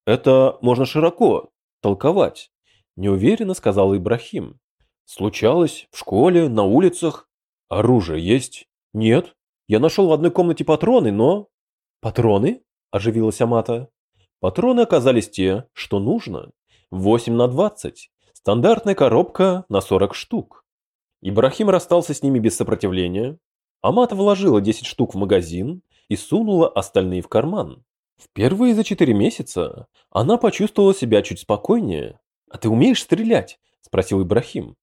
«Это можно широко толковать», – неуверенно сказал Ибрахим. «Случалось в школе, на улицах. Оружие есть?» «Нет. Я нашел в одной комнате патроны, но...» «Патроны?» – оживилась Амата. Патроны оказались те, что нужно. 8 на 20. Стандартная коробка на 40 штук. Ибрахим расстался с ними без сопротивления. Амата вложила 10 штук в магазин и сунула остальные в карман. Впервые за четыре месяца она почувствовала себя чуть спокойнее. «А ты умеешь стрелять?» – спросил Ибрахим.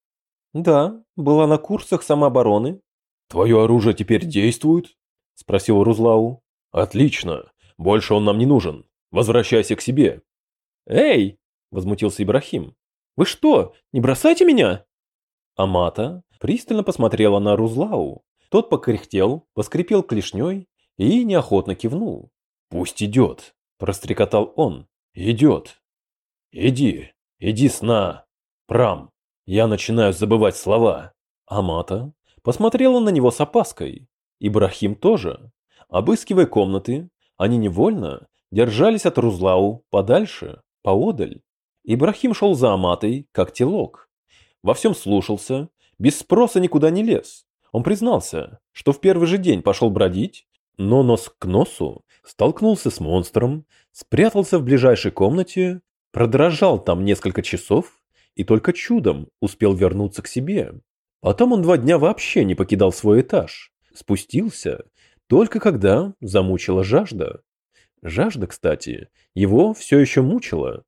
«Да, была на курсах самообороны». «Твое оружие теперь действует?» – спросил Рузлау. «Отлично. Больше он нам не нужен. Возвращайся к себе». «Эй!» – возмутился Ибрахим. «Вы что, не бросайте меня?» Амата пристально посмотрела на Рузлау. Тот покряхтел, поскрипел клешней и неохотно кивнул. «Пусть идет», – прострекотал он. «Идет. Иди, иди сна. Прам, я начинаю забывать слова». Амата посмотрела на него с опаской. Ибрахим тоже. Обыскивая комнаты, они невольно держались от Рузлау подальше, поодаль. Ибрахим шел за Аматой, как телок. Во всем слушался, без спроса никуда не лез. Он признался, что в первый же день пошел бродить, но нос к носу столкнулся с монстром, спрятался в ближайшей комнате, продрожал там несколько часов и только чудом успел вернуться к себе. Потом он два дня вообще не покидал свой этаж, спустился, только когда замучила жажда. Жажда, кстати, его все еще мучила.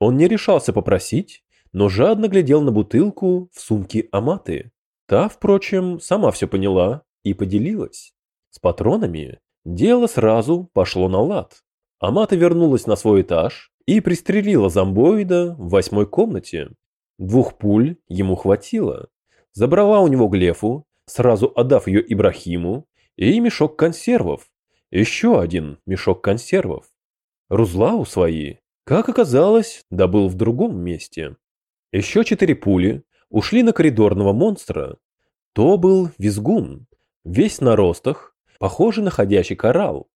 Он не решался попросить, но жадно глядел на бутылку в сумке Аматы. Та, впрочем, сама все поняла и поделилась. С патронами дело сразу пошло на лад. Амата вернулась на свой этаж и пристрелила зомбоида в восьмой комнате. Двух пуль ему хватило. Забрала у него глефу, сразу отдав ее Ибрахиму, и мешок консервов. Еще один мешок консервов. Рузлау свои, как оказалось, добыл в другом месте. Еще четыре пули ушли на коридорного монстра. То был визгун, весь на ростах, похожий на ходячий коралл.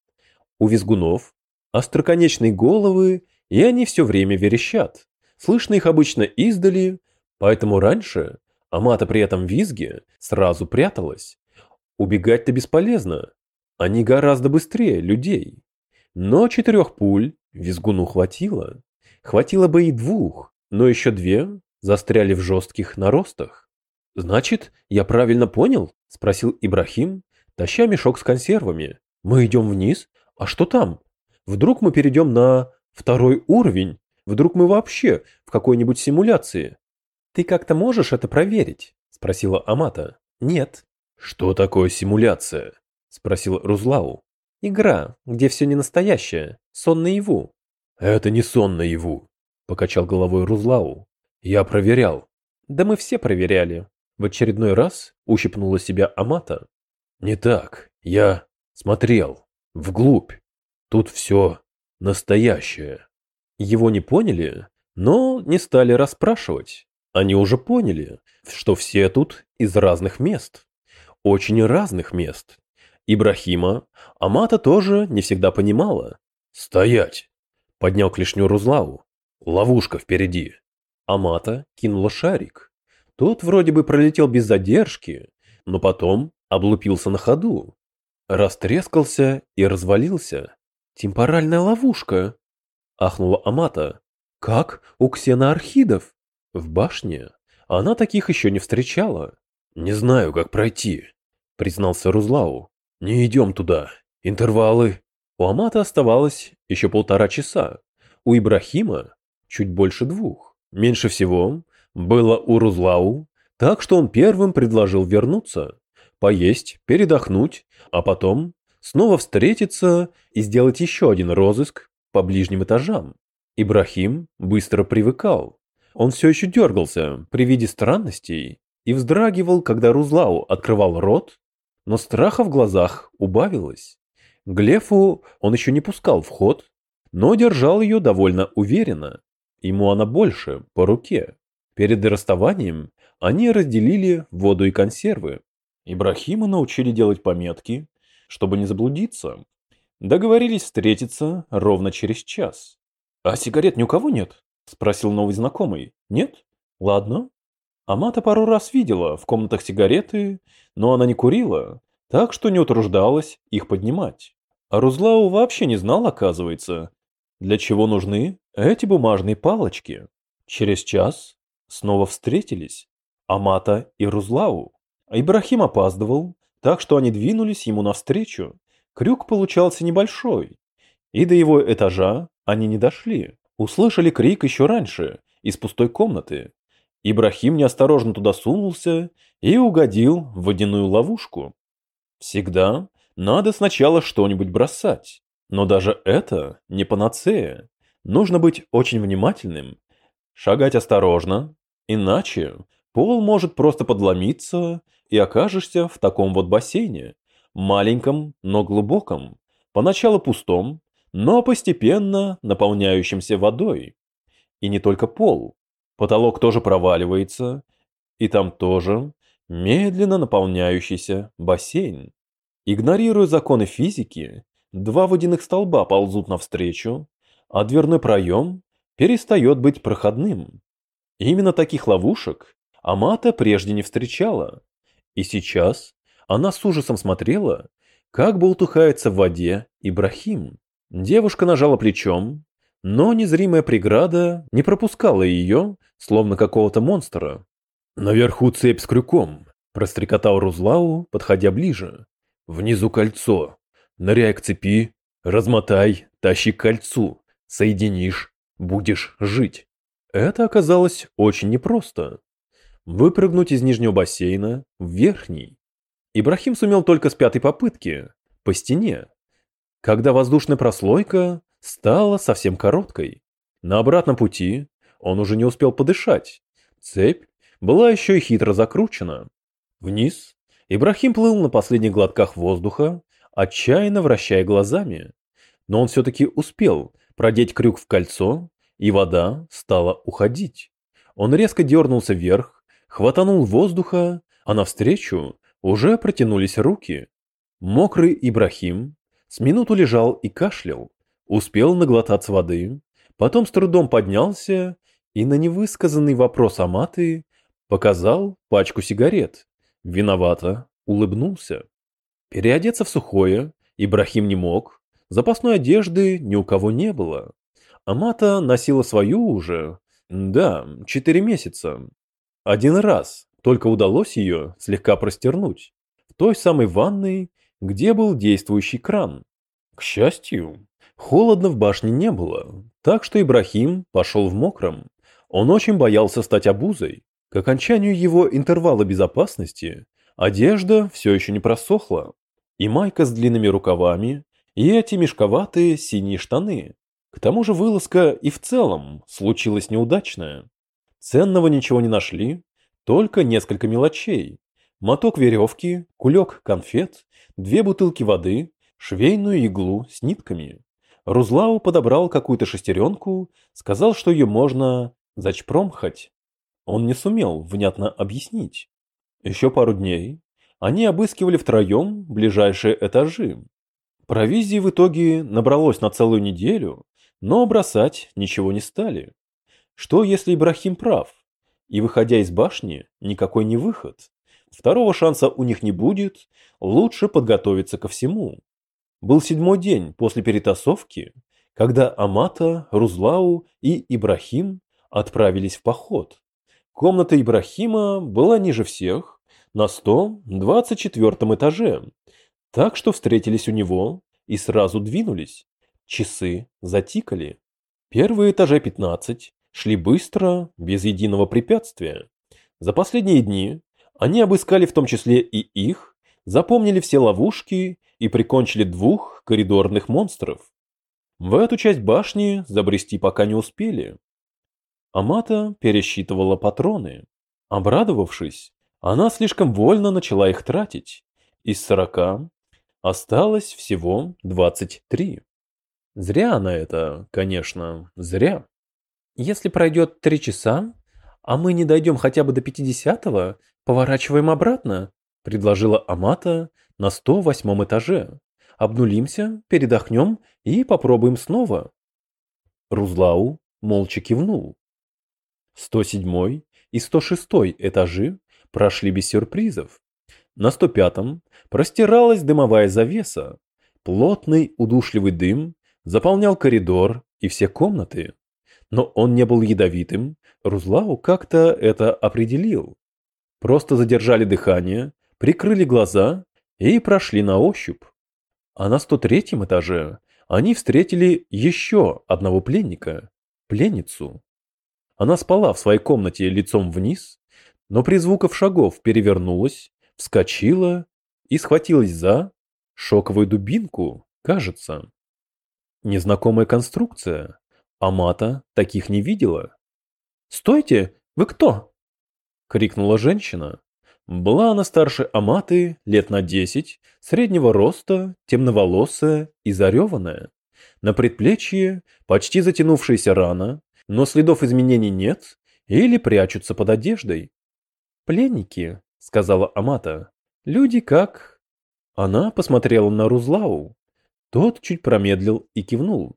У визгунов остроконечные головы, и они все время верещат. Слышно их обычно издали, поэтому раньше Амата при этом визге сразу пряталась. Убегать-то бесполезно, они гораздо быстрее людей. Но четырех пуль визгуну хватило. Хватило бы и двух, но еще две застряли в жестких наростах. «Значит, я правильно понял?» – спросил Ибрахим, таща мешок с консервами. Мы идем вниз? А что там? Вдруг мы перейдем на второй уровень? Вдруг мы вообще в какой-нибудь симуляции? Ты как-то можешь это проверить? Спросила Амата. Нет. Что такое симуляция? Спросил Рузлау. Игра, где все не настоящее, сон наяву. Это не сон наяву, покачал головой Рузлау. Я проверял. Да мы все проверяли. В очередной раз ущипнула себя Амата. Не так. Я смотрел. Вглубь. Тут все настоящее. Его не поняли, но не стали расспрашивать. Они уже поняли, что все тут из разных мест. Очень разных мест. Ибрахима Амата тоже не всегда понимала. «Стоять!» – поднял клешню Рузлау. «Ловушка впереди!» Амата кинула шарик. Тот вроде бы пролетел без задержки, но потом облупился на ходу. растрескался и развалился. Темпоральная ловушка, ахнула Амата. Как у ксеноархидов? В башне она таких еще не встречала. Не знаю, как пройти, признался Рузлау. Не идем туда. Интервалы. У Амата оставалось еще полтора часа. У Ибрахима чуть больше двух. Меньше всего было у Рузлау, так что он первым предложил вернуться, поесть, передохнуть, а потом снова встретиться и сделать еще один розыск по ближним этажам. Ибрахим быстро привыкал. Он все еще дергался при виде странностей и вздрагивал, когда Рузлау открывал рот, но страха в глазах убавилось. Глефу он еще не пускал в ход, но держал ее довольно уверенно. Ему она больше, по руке. Перед расставанием они разделили воду и консервы. Ибрахима научили делать пометки, чтобы не заблудиться. Договорились встретиться ровно через час. «А сигарет ни у кого нет?» – спросил новый знакомый. «Нет? Ладно». Амата пару раз видела в комнатах сигареты, но она не курила, так что не утруждалась их поднимать. А Рузлау вообще не знал, оказывается, для чего нужны эти бумажные палочки. Через час снова встретились Амата и Рузлау. Ибрахим опаздывал, так что они двинулись ему навстречу. Крюк получался небольшой, и до его этажа они не дошли. Услышали крик еще раньше, из пустой комнаты. Ибрахим неосторожно туда сунулся и угодил в водяную ловушку. Всегда надо сначала что-нибудь бросать. Но даже это не панацея. Нужно быть очень внимательным, шагать осторожно, иначе пол может просто подломиться и окажешься в таком вот бассейне, маленьком, но глубоком, поначалу пустом, но постепенно наполняющимся водой. И не только пол, потолок тоже проваливается, и там тоже медленно наполняющийся бассейн. Игнорируя законы физики, два водяных столба ползут навстречу, а дверной проем перестает быть проходным. Именно таких ловушек Амата прежде не встречала. И сейчас она с ужасом смотрела, как болтухается в воде Ибрахим. Девушка нажала плечом, но незримая преграда не пропускала ее, словно какого-то монстра. «Наверху цепь с крюком», – прострекотал Рузлау, подходя ближе. Внизу кольцо. Ныряй к цепи, размотай, тащи к кольцу. Соединишь, будешь жить. Это оказалось очень непросто. Выпрыгнуть из нижнего бассейна в верхний. Ибрахим сумел только с пятой попытки, по стене. Когда воздушная прослойка стала совсем короткой. На обратном пути он уже не успел подышать. Цепь была еще и хитро закручена. Вниз Ибрахим плыл на последних глотках воздуха, отчаянно вращая глазами. Но он все-таки успел продеть крюк в кольцо, и вода стала уходить. Он резко дернулся вверх, хватанул воздуха, а навстречу уже протянулись руки. Мокрый Ибрахим с минуту лежал и кашлял, успел наглотаться воды, потом с трудом поднялся и на невысказанный вопрос Аматы показал пачку сигарет. Виновато улыбнулся. Переодеться в сухое Ибрахим не мог, запасной одежды ни у кого не было. Амата носила свою уже, да, четыре месяца. Один раз только удалось ее слегка простернуть, в той самой ванной, где был действующий кран. К счастью, холодно в башне не было, так что Ибрахим пошел в мокром. Он очень боялся стать обузой, к окончанию его интервала безопасности одежда все еще не просохла, и майка с длинными рукавами, и эти мешковатые синие штаны. К тому же вылазка и в целом случилась неудачная. Ценного ничего не нашли, только несколько мелочей. Моток веревки, кулек конфет, две бутылки воды, швейную иглу с нитками. Рузлау подобрал какую-то шестеренку, сказал, что ее можно зачпромхать. Он не сумел внятно объяснить. Еще пару дней они обыскивали втроем ближайшие этажи. Провизии в итоге набралось на целую неделю, но бросать ничего не стали. Что если Ибрахим прав? И выходя из башни, никакой не выход. второго шанса у них не будет, лучше подготовиться ко всему. Был седьмой день после перетасовки, когда Амата, Рузлау и Ибрахим отправились в поход. Комната Ибрахима была ниже всех, на 124 этаже, так что встретились у него и сразу двинулись. Часы затикали. Первые этажи 15 шли быстро, без единого препятствия. За последние дни они обыскали в том числе и их, запомнили все ловушки и прикончили двух коридорных монстров. В эту часть башни забрести пока не успели. Амата пересчитывала патроны. Обрадовавшись, она слишком вольно начала их тратить. Из сорока осталось всего двадцать три. Зря она это, конечно, зря. Если пройдет три часа, а мы не дойдем хотя бы до пятидесятого, поворачиваем обратно, предложила Амата на сто восьмом этаже. Обнулимся, передохнем и попробуем снова. Рузлау молча кивнул. 107 и 106 этажи прошли без сюрпризов. На 105-м простиралась дымовая завеса. Плотный удушливый дым заполнял коридор и все комнаты. Но он не был ядовитым, Рузлау как-то это определил. Просто задержали дыхание, прикрыли глаза и прошли на ощупь. А на 103-м этаже они встретили еще одного пленника, пленницу. Она спала в своей комнате лицом вниз, но при звуках шагов перевернулась, вскочила и схватилась за шоковую дубинку, кажется. Незнакомая конструкция. Амата таких не видела. «Стойте! Вы кто?» — крикнула женщина. Была она старше Аматы, лет на десять, среднего роста, темноволосая и зареванная. На предплечье почти затянувшаяся рана, но следов изменений нет или прячутся под одеждой. «Пленники», — сказала Амата, — «люди как...» Она посмотрела на Рузлау. Тот чуть промедлил и кивнул.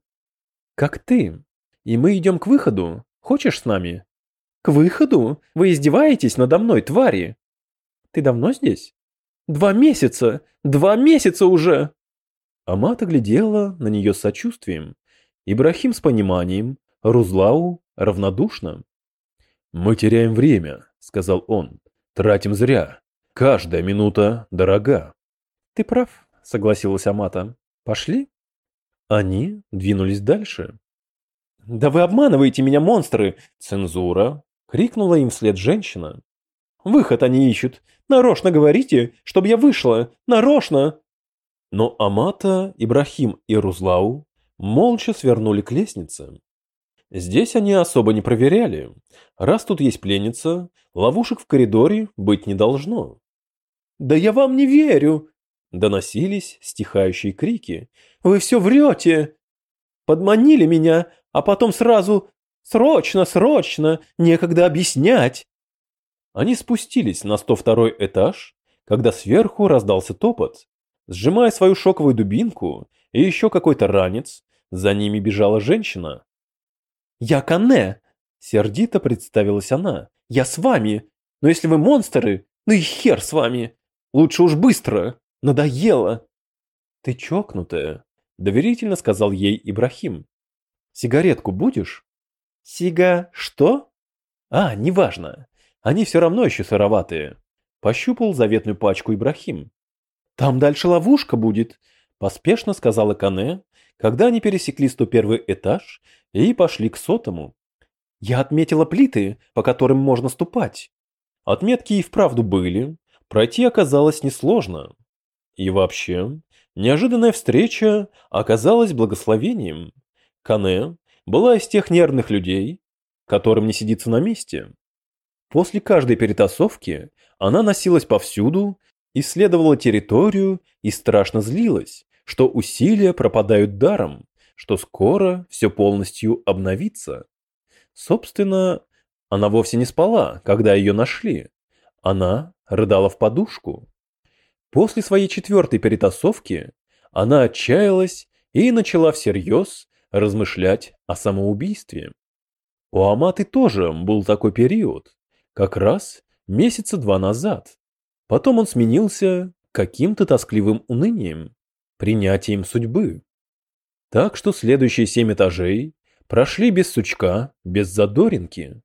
«Как ты. И мы идем к выходу. Хочешь с нами?» «К выходу? Вы издеваетесь надо мной, твари?» Ты давно здесь? Два месяца! Два месяца уже! Амата глядела на нее с сочувствием. Ибрахим с пониманием, Рузлау равнодушно. «Мы теряем время», — сказал он. «Тратим зря. Каждая минута дорога». «Ты прав», — согласилась Амата. «Пошли?» Они двинулись дальше. «Да вы обманываете меня, монстры!» «Цензура!» — крикнула им вслед женщина. Выход они ищут. Нарочно говорите, чтобы я вышла. Нарочно!» Но Амата, Ибрахим и Рузлау молча свернули к лестнице. Здесь они особо не проверяли. Раз тут есть пленница, ловушек в коридоре быть не должно. «Да я вам не верю!» Доносились стихающие крики. «Вы все врете! Подманили меня, а потом сразу «Срочно, срочно! Некогда объяснять!» Они спустились на 102 этаж, когда сверху раздался топот. Сжимая свою шоковую дубинку и еще какой-то ранец, за ними бежала женщина. «Я Канне!» – сердито представилась она. «Я с вами! Но если вы монстры, ну и хер с вами! Лучше уж быстро! Надоело!» «Ты чокнутая!» – доверительно сказал ей Ибрахим. «Сигаретку будешь?» «Сига... что?» «А, неважно. Они все равно еще сыроватые. Пощупал заветную пачку Ибрахим. «Там дальше ловушка будет», – поспешно сказала Кане, когда они пересекли 101 этаж и пошли к сотому. «Я отметила плиты, по которым можно ступать». Отметки и вправду были, пройти оказалось несложно. И вообще, неожиданная встреча оказалась благословением. Кане была из тех нервных людей, которым не сидится на месте. После каждой перетасовки она носилась повсюду, исследовала территорию и страшно злилась, что усилия пропадают даром, что скоро все полностью обновится. Собственно, она вовсе не спала, когда ее нашли. Она рыдала в подушку. После своей четвертой перетасовки она отчаялась и начала всерьез размышлять о самоубийстве. У Аматы тоже был такой период. Как раз месяца два назад. Потом он сменился каким-то тоскливым унынием, принятием судьбы. Так что следующие семь этажей прошли без сучка, без задоринки.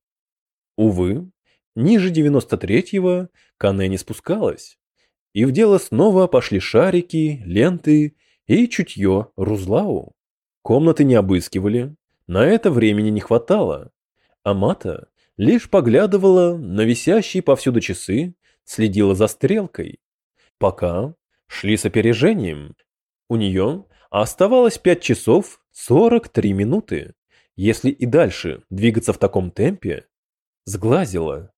Увы, ниже 93-го Кане не спускалась, и в дело снова пошли шарики, ленты и чутье Рузлау. Комнаты не обыскивали, на это времени не хватало. А Мата лишь поглядывала на висящие повсюду часы, следила за стрелкой. Пока шли с опережением. У нее оставалось 5 часов 43 минуты. Если и дальше двигаться в таком темпе, сглазила.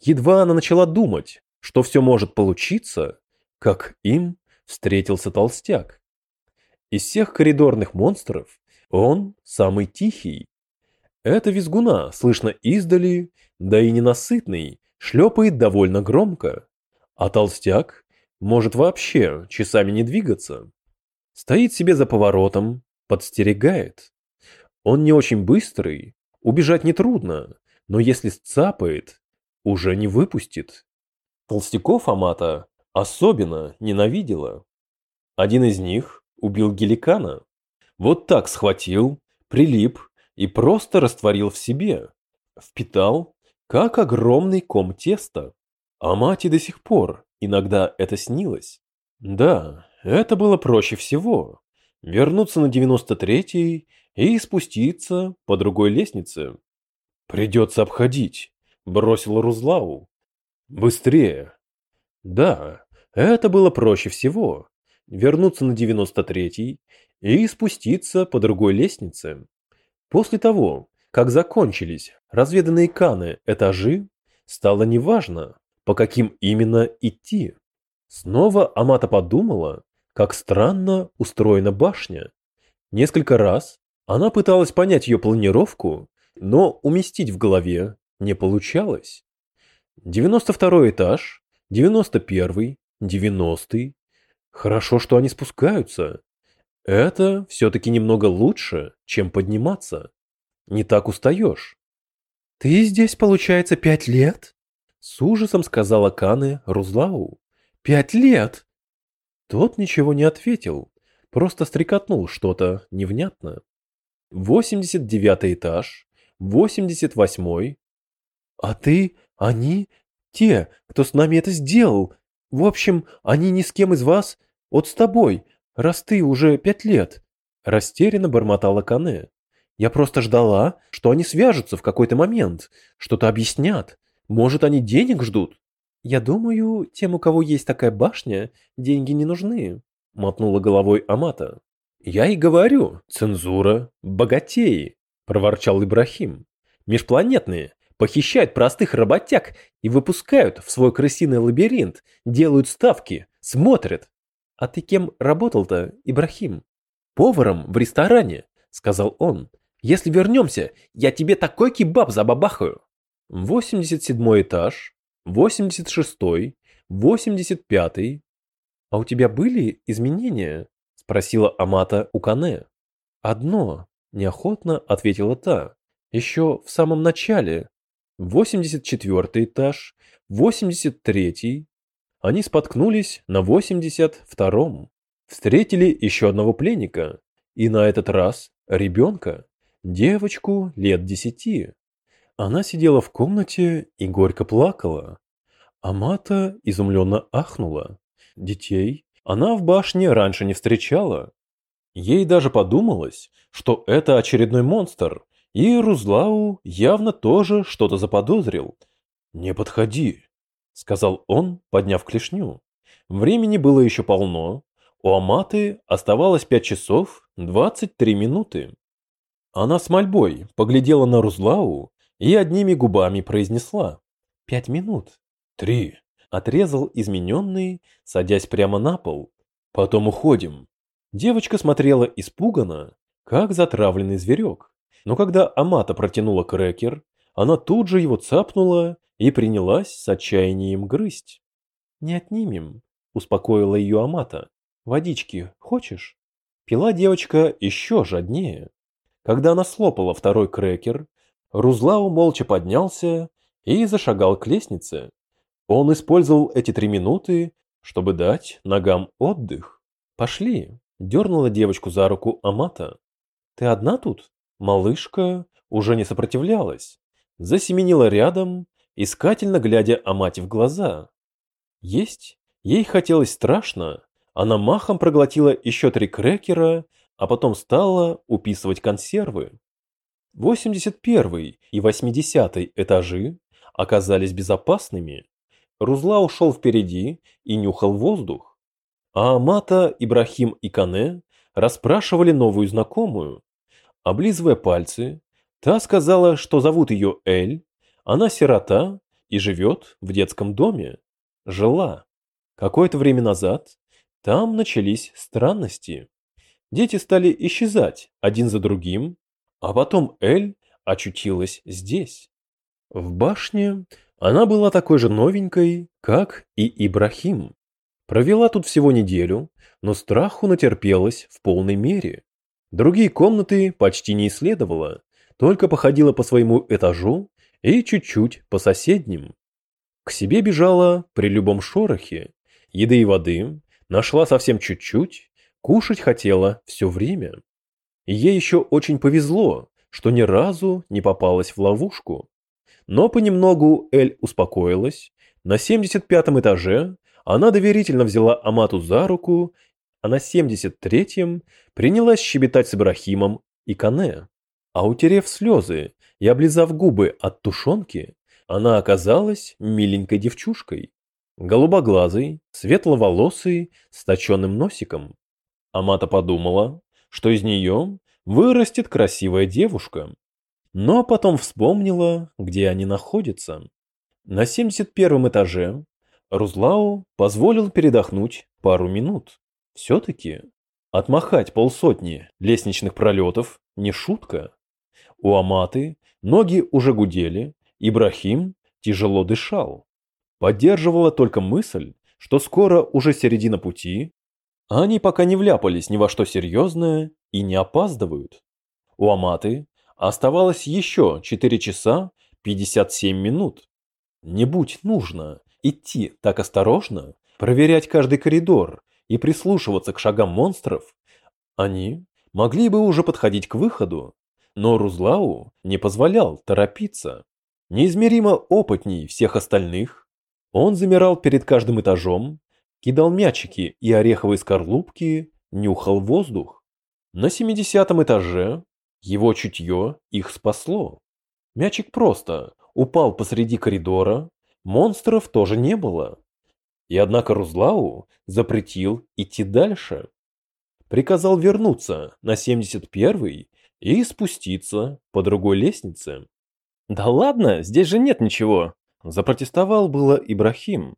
Едва она начала думать, что все может получиться, как им встретился толстяк. Из всех коридорных монстров он самый тихий. Это визгуна слышно издали, да и ненасытный, шлепает довольно громко. А толстяк может вообще часами не двигаться. Стоит себе за поворотом, подстерегает. Он не очень быстрый, убежать нетрудно, но если сцапает, уже не выпустит. Толстяков Амата особенно ненавидела. Один из них убил Геликана. Вот так схватил, прилип и просто растворил в себе. Впитал, как огромный ком теста. А мате до сих пор иногда это снилось. Да, это было проще всего. Вернуться на 93-й и спуститься по другой лестнице. Придется обходить, бросил Рузлау. Быстрее. Да, это было проще всего. Вернуться на 93-й и спуститься по другой лестнице. После того, как закончились разведанные Каны этажи, стало неважно, по каким именно идти. Снова Амата подумала, как странно устроена башня. Несколько раз она пыталась понять ее планировку, но уместить в голове не получалось. 92 этаж, 91, 90. Хорошо, что они спускаются. Это все-таки немного лучше, чем подниматься. Не так устаешь. «Ты здесь, получается, пять лет?» С ужасом сказала Каны Рузлау. «Пять лет!» Тот ничего не ответил, просто стрекотнул что-то невнятно. 89 этаж, 88 А ты, они, те, кто с нами это сделал. В общем, они ни с кем из вас, вот с тобой, раз ты уже пять лет. Растерянно бормотала Кане. Я просто ждала, что они свяжутся в какой-то момент, что-то объяснят. Может, они денег ждут? Я думаю, тем, у кого есть такая башня, деньги не нужны, мотнула головой Амата. Я и говорю, цензура, богатеи, проворчал Ибрахим. Межпланетные, похищают простых работяг и выпускают в свой крысиный лабиринт, делают ставки, смотрят. А ты кем работал-то, Ибрахим? Поваром в ресторане, сказал он. Если вернемся, я тебе такой кебаб забабахаю. 87 этаж, 86, 85. А у тебя были изменения? Спросила Амата у Кане. Одно, неохотно ответила та. Еще в самом начале, 84 этаж, 83 Они споткнулись на 82-м. Встретили еще одного пленника. И на этот раз ребенка, девочку лет десяти. Она сидела в комнате и горько плакала. Амата изумленно ахнула. Детей она в башне раньше не встречала. Ей даже подумалось, что это очередной монстр, и Рузлау явно тоже что-то заподозрил. «Не подходи», — сказал он, подняв клешню. Времени было еще полно. У Аматы оставалось пять часов двадцать три минуты. Она с мольбой поглядела на Рузлау и одними губами произнесла. «Пять минут». «Три», — отрезал измененный, садясь прямо на пол. «Потом уходим». Девочка смотрела испуганно, как затравленный зверек. Но когда Амата протянула крекер, она тут же его цапнула и принялась с отчаянием грызть. «Не отнимем», — успокоила ее Амата. «Водички хочешь?» Пила девочка еще жаднее. Когда она слопала второй крекер, Рузлау молча поднялся и зашагал к лестнице. Он использовал эти три минуты, чтобы дать ногам отдых. «Пошли», – дернула девочку за руку Амата. «Ты одна тут?» Малышка уже не сопротивлялась, засеменила рядом, искательно глядя Амате в глаза. Есть ей хотелось страшно, она махом проглотила еще три крекера, а потом стала уписывать консервы. 81 и 80 этажи оказались безопасными. Рузла ушел впереди и нюхал воздух. А Амата, Ибрахим и Кане расспрашивали новую знакомую. Облизывая пальцы, та сказала, что зовут ее Эль, она сирота и живет в детском доме. Жила. Какое-то время назад там начались странности. Дети стали исчезать один за другим, а потом Эль очутилась здесь. В башне она была такой же новенькой, как и Ибрахим. Провела тут всего неделю, но страху натерпелась в полной мере. Другие комнаты почти не исследовала, только походила по своему этажу и чуть-чуть по соседним. К себе бежала при любом шорохе, еды и воды, нашла совсем чуть-чуть, кушать хотела все время. Ей еще очень повезло, что ни разу не попалась в ловушку. Но понемногу Эль успокоилась. На 75 этаже она доверительно взяла Амату за руку, а на 73-м принялась щебетать с Ибрахимом и Кане. А утерев слезы и облизав губы от тушенки, она оказалась миленькой девчушкой. Голубоглазый, светловолосый, с точенным носиком. Амата подумала, что из нее вырастет красивая девушка. Но потом вспомнила, где они находятся. На 71 этаже Рузлау позволил передохнуть пару минут. Все-таки отмахать полсотни лестничных пролетов не шутка. У Аматы ноги уже гудели, Ибрахим тяжело дышал. Поддерживала только мысль, что скоро уже середина пути, они пока не вляпались ни во что серьезное и не опаздывают. У Аматы оставалось еще 4 часа 57 минут. Не будь нужно идти так осторожно, проверять каждый коридор и прислушиваться к шагам монстров, они могли бы уже подходить к выходу, но Рузлау не позволял торопиться. Неизмеримо опытней всех остальных, он замирал перед каждым этажом, кидал мячики и ореховые скорлупки, нюхал воздух. На 70 этаже его чутье их спасло. Мячик просто упал посреди коридора, монстров тоже не было. И однако Рузлау запретил идти дальше. Приказал вернуться на 71 и спуститься по другой лестнице. «Да ладно, здесь же нет ничего!» Запротестовал было Ибрахим.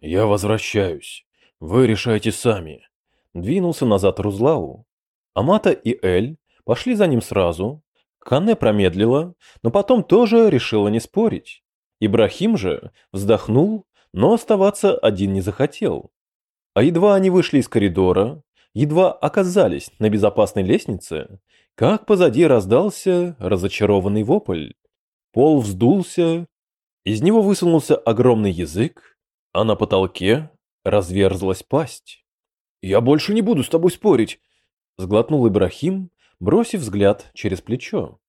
«Я возвращаюсь. Вы решайте сами». Двинулся назад Рузлау. Амата и Эль пошли за ним сразу. Канне промедлила, но потом тоже решила не спорить. Ибрахим же вздохнул, но оставаться один не захотел. А едва они вышли из коридора, едва оказались на безопасной лестнице, как позади раздался разочарованный вопль. Пол вздулся, из него высунулся огромный язык, а на потолке разверзлась пасть. «Я больше не буду с тобой спорить», Сглотнул Ибрахим, бросив взгляд через плечо.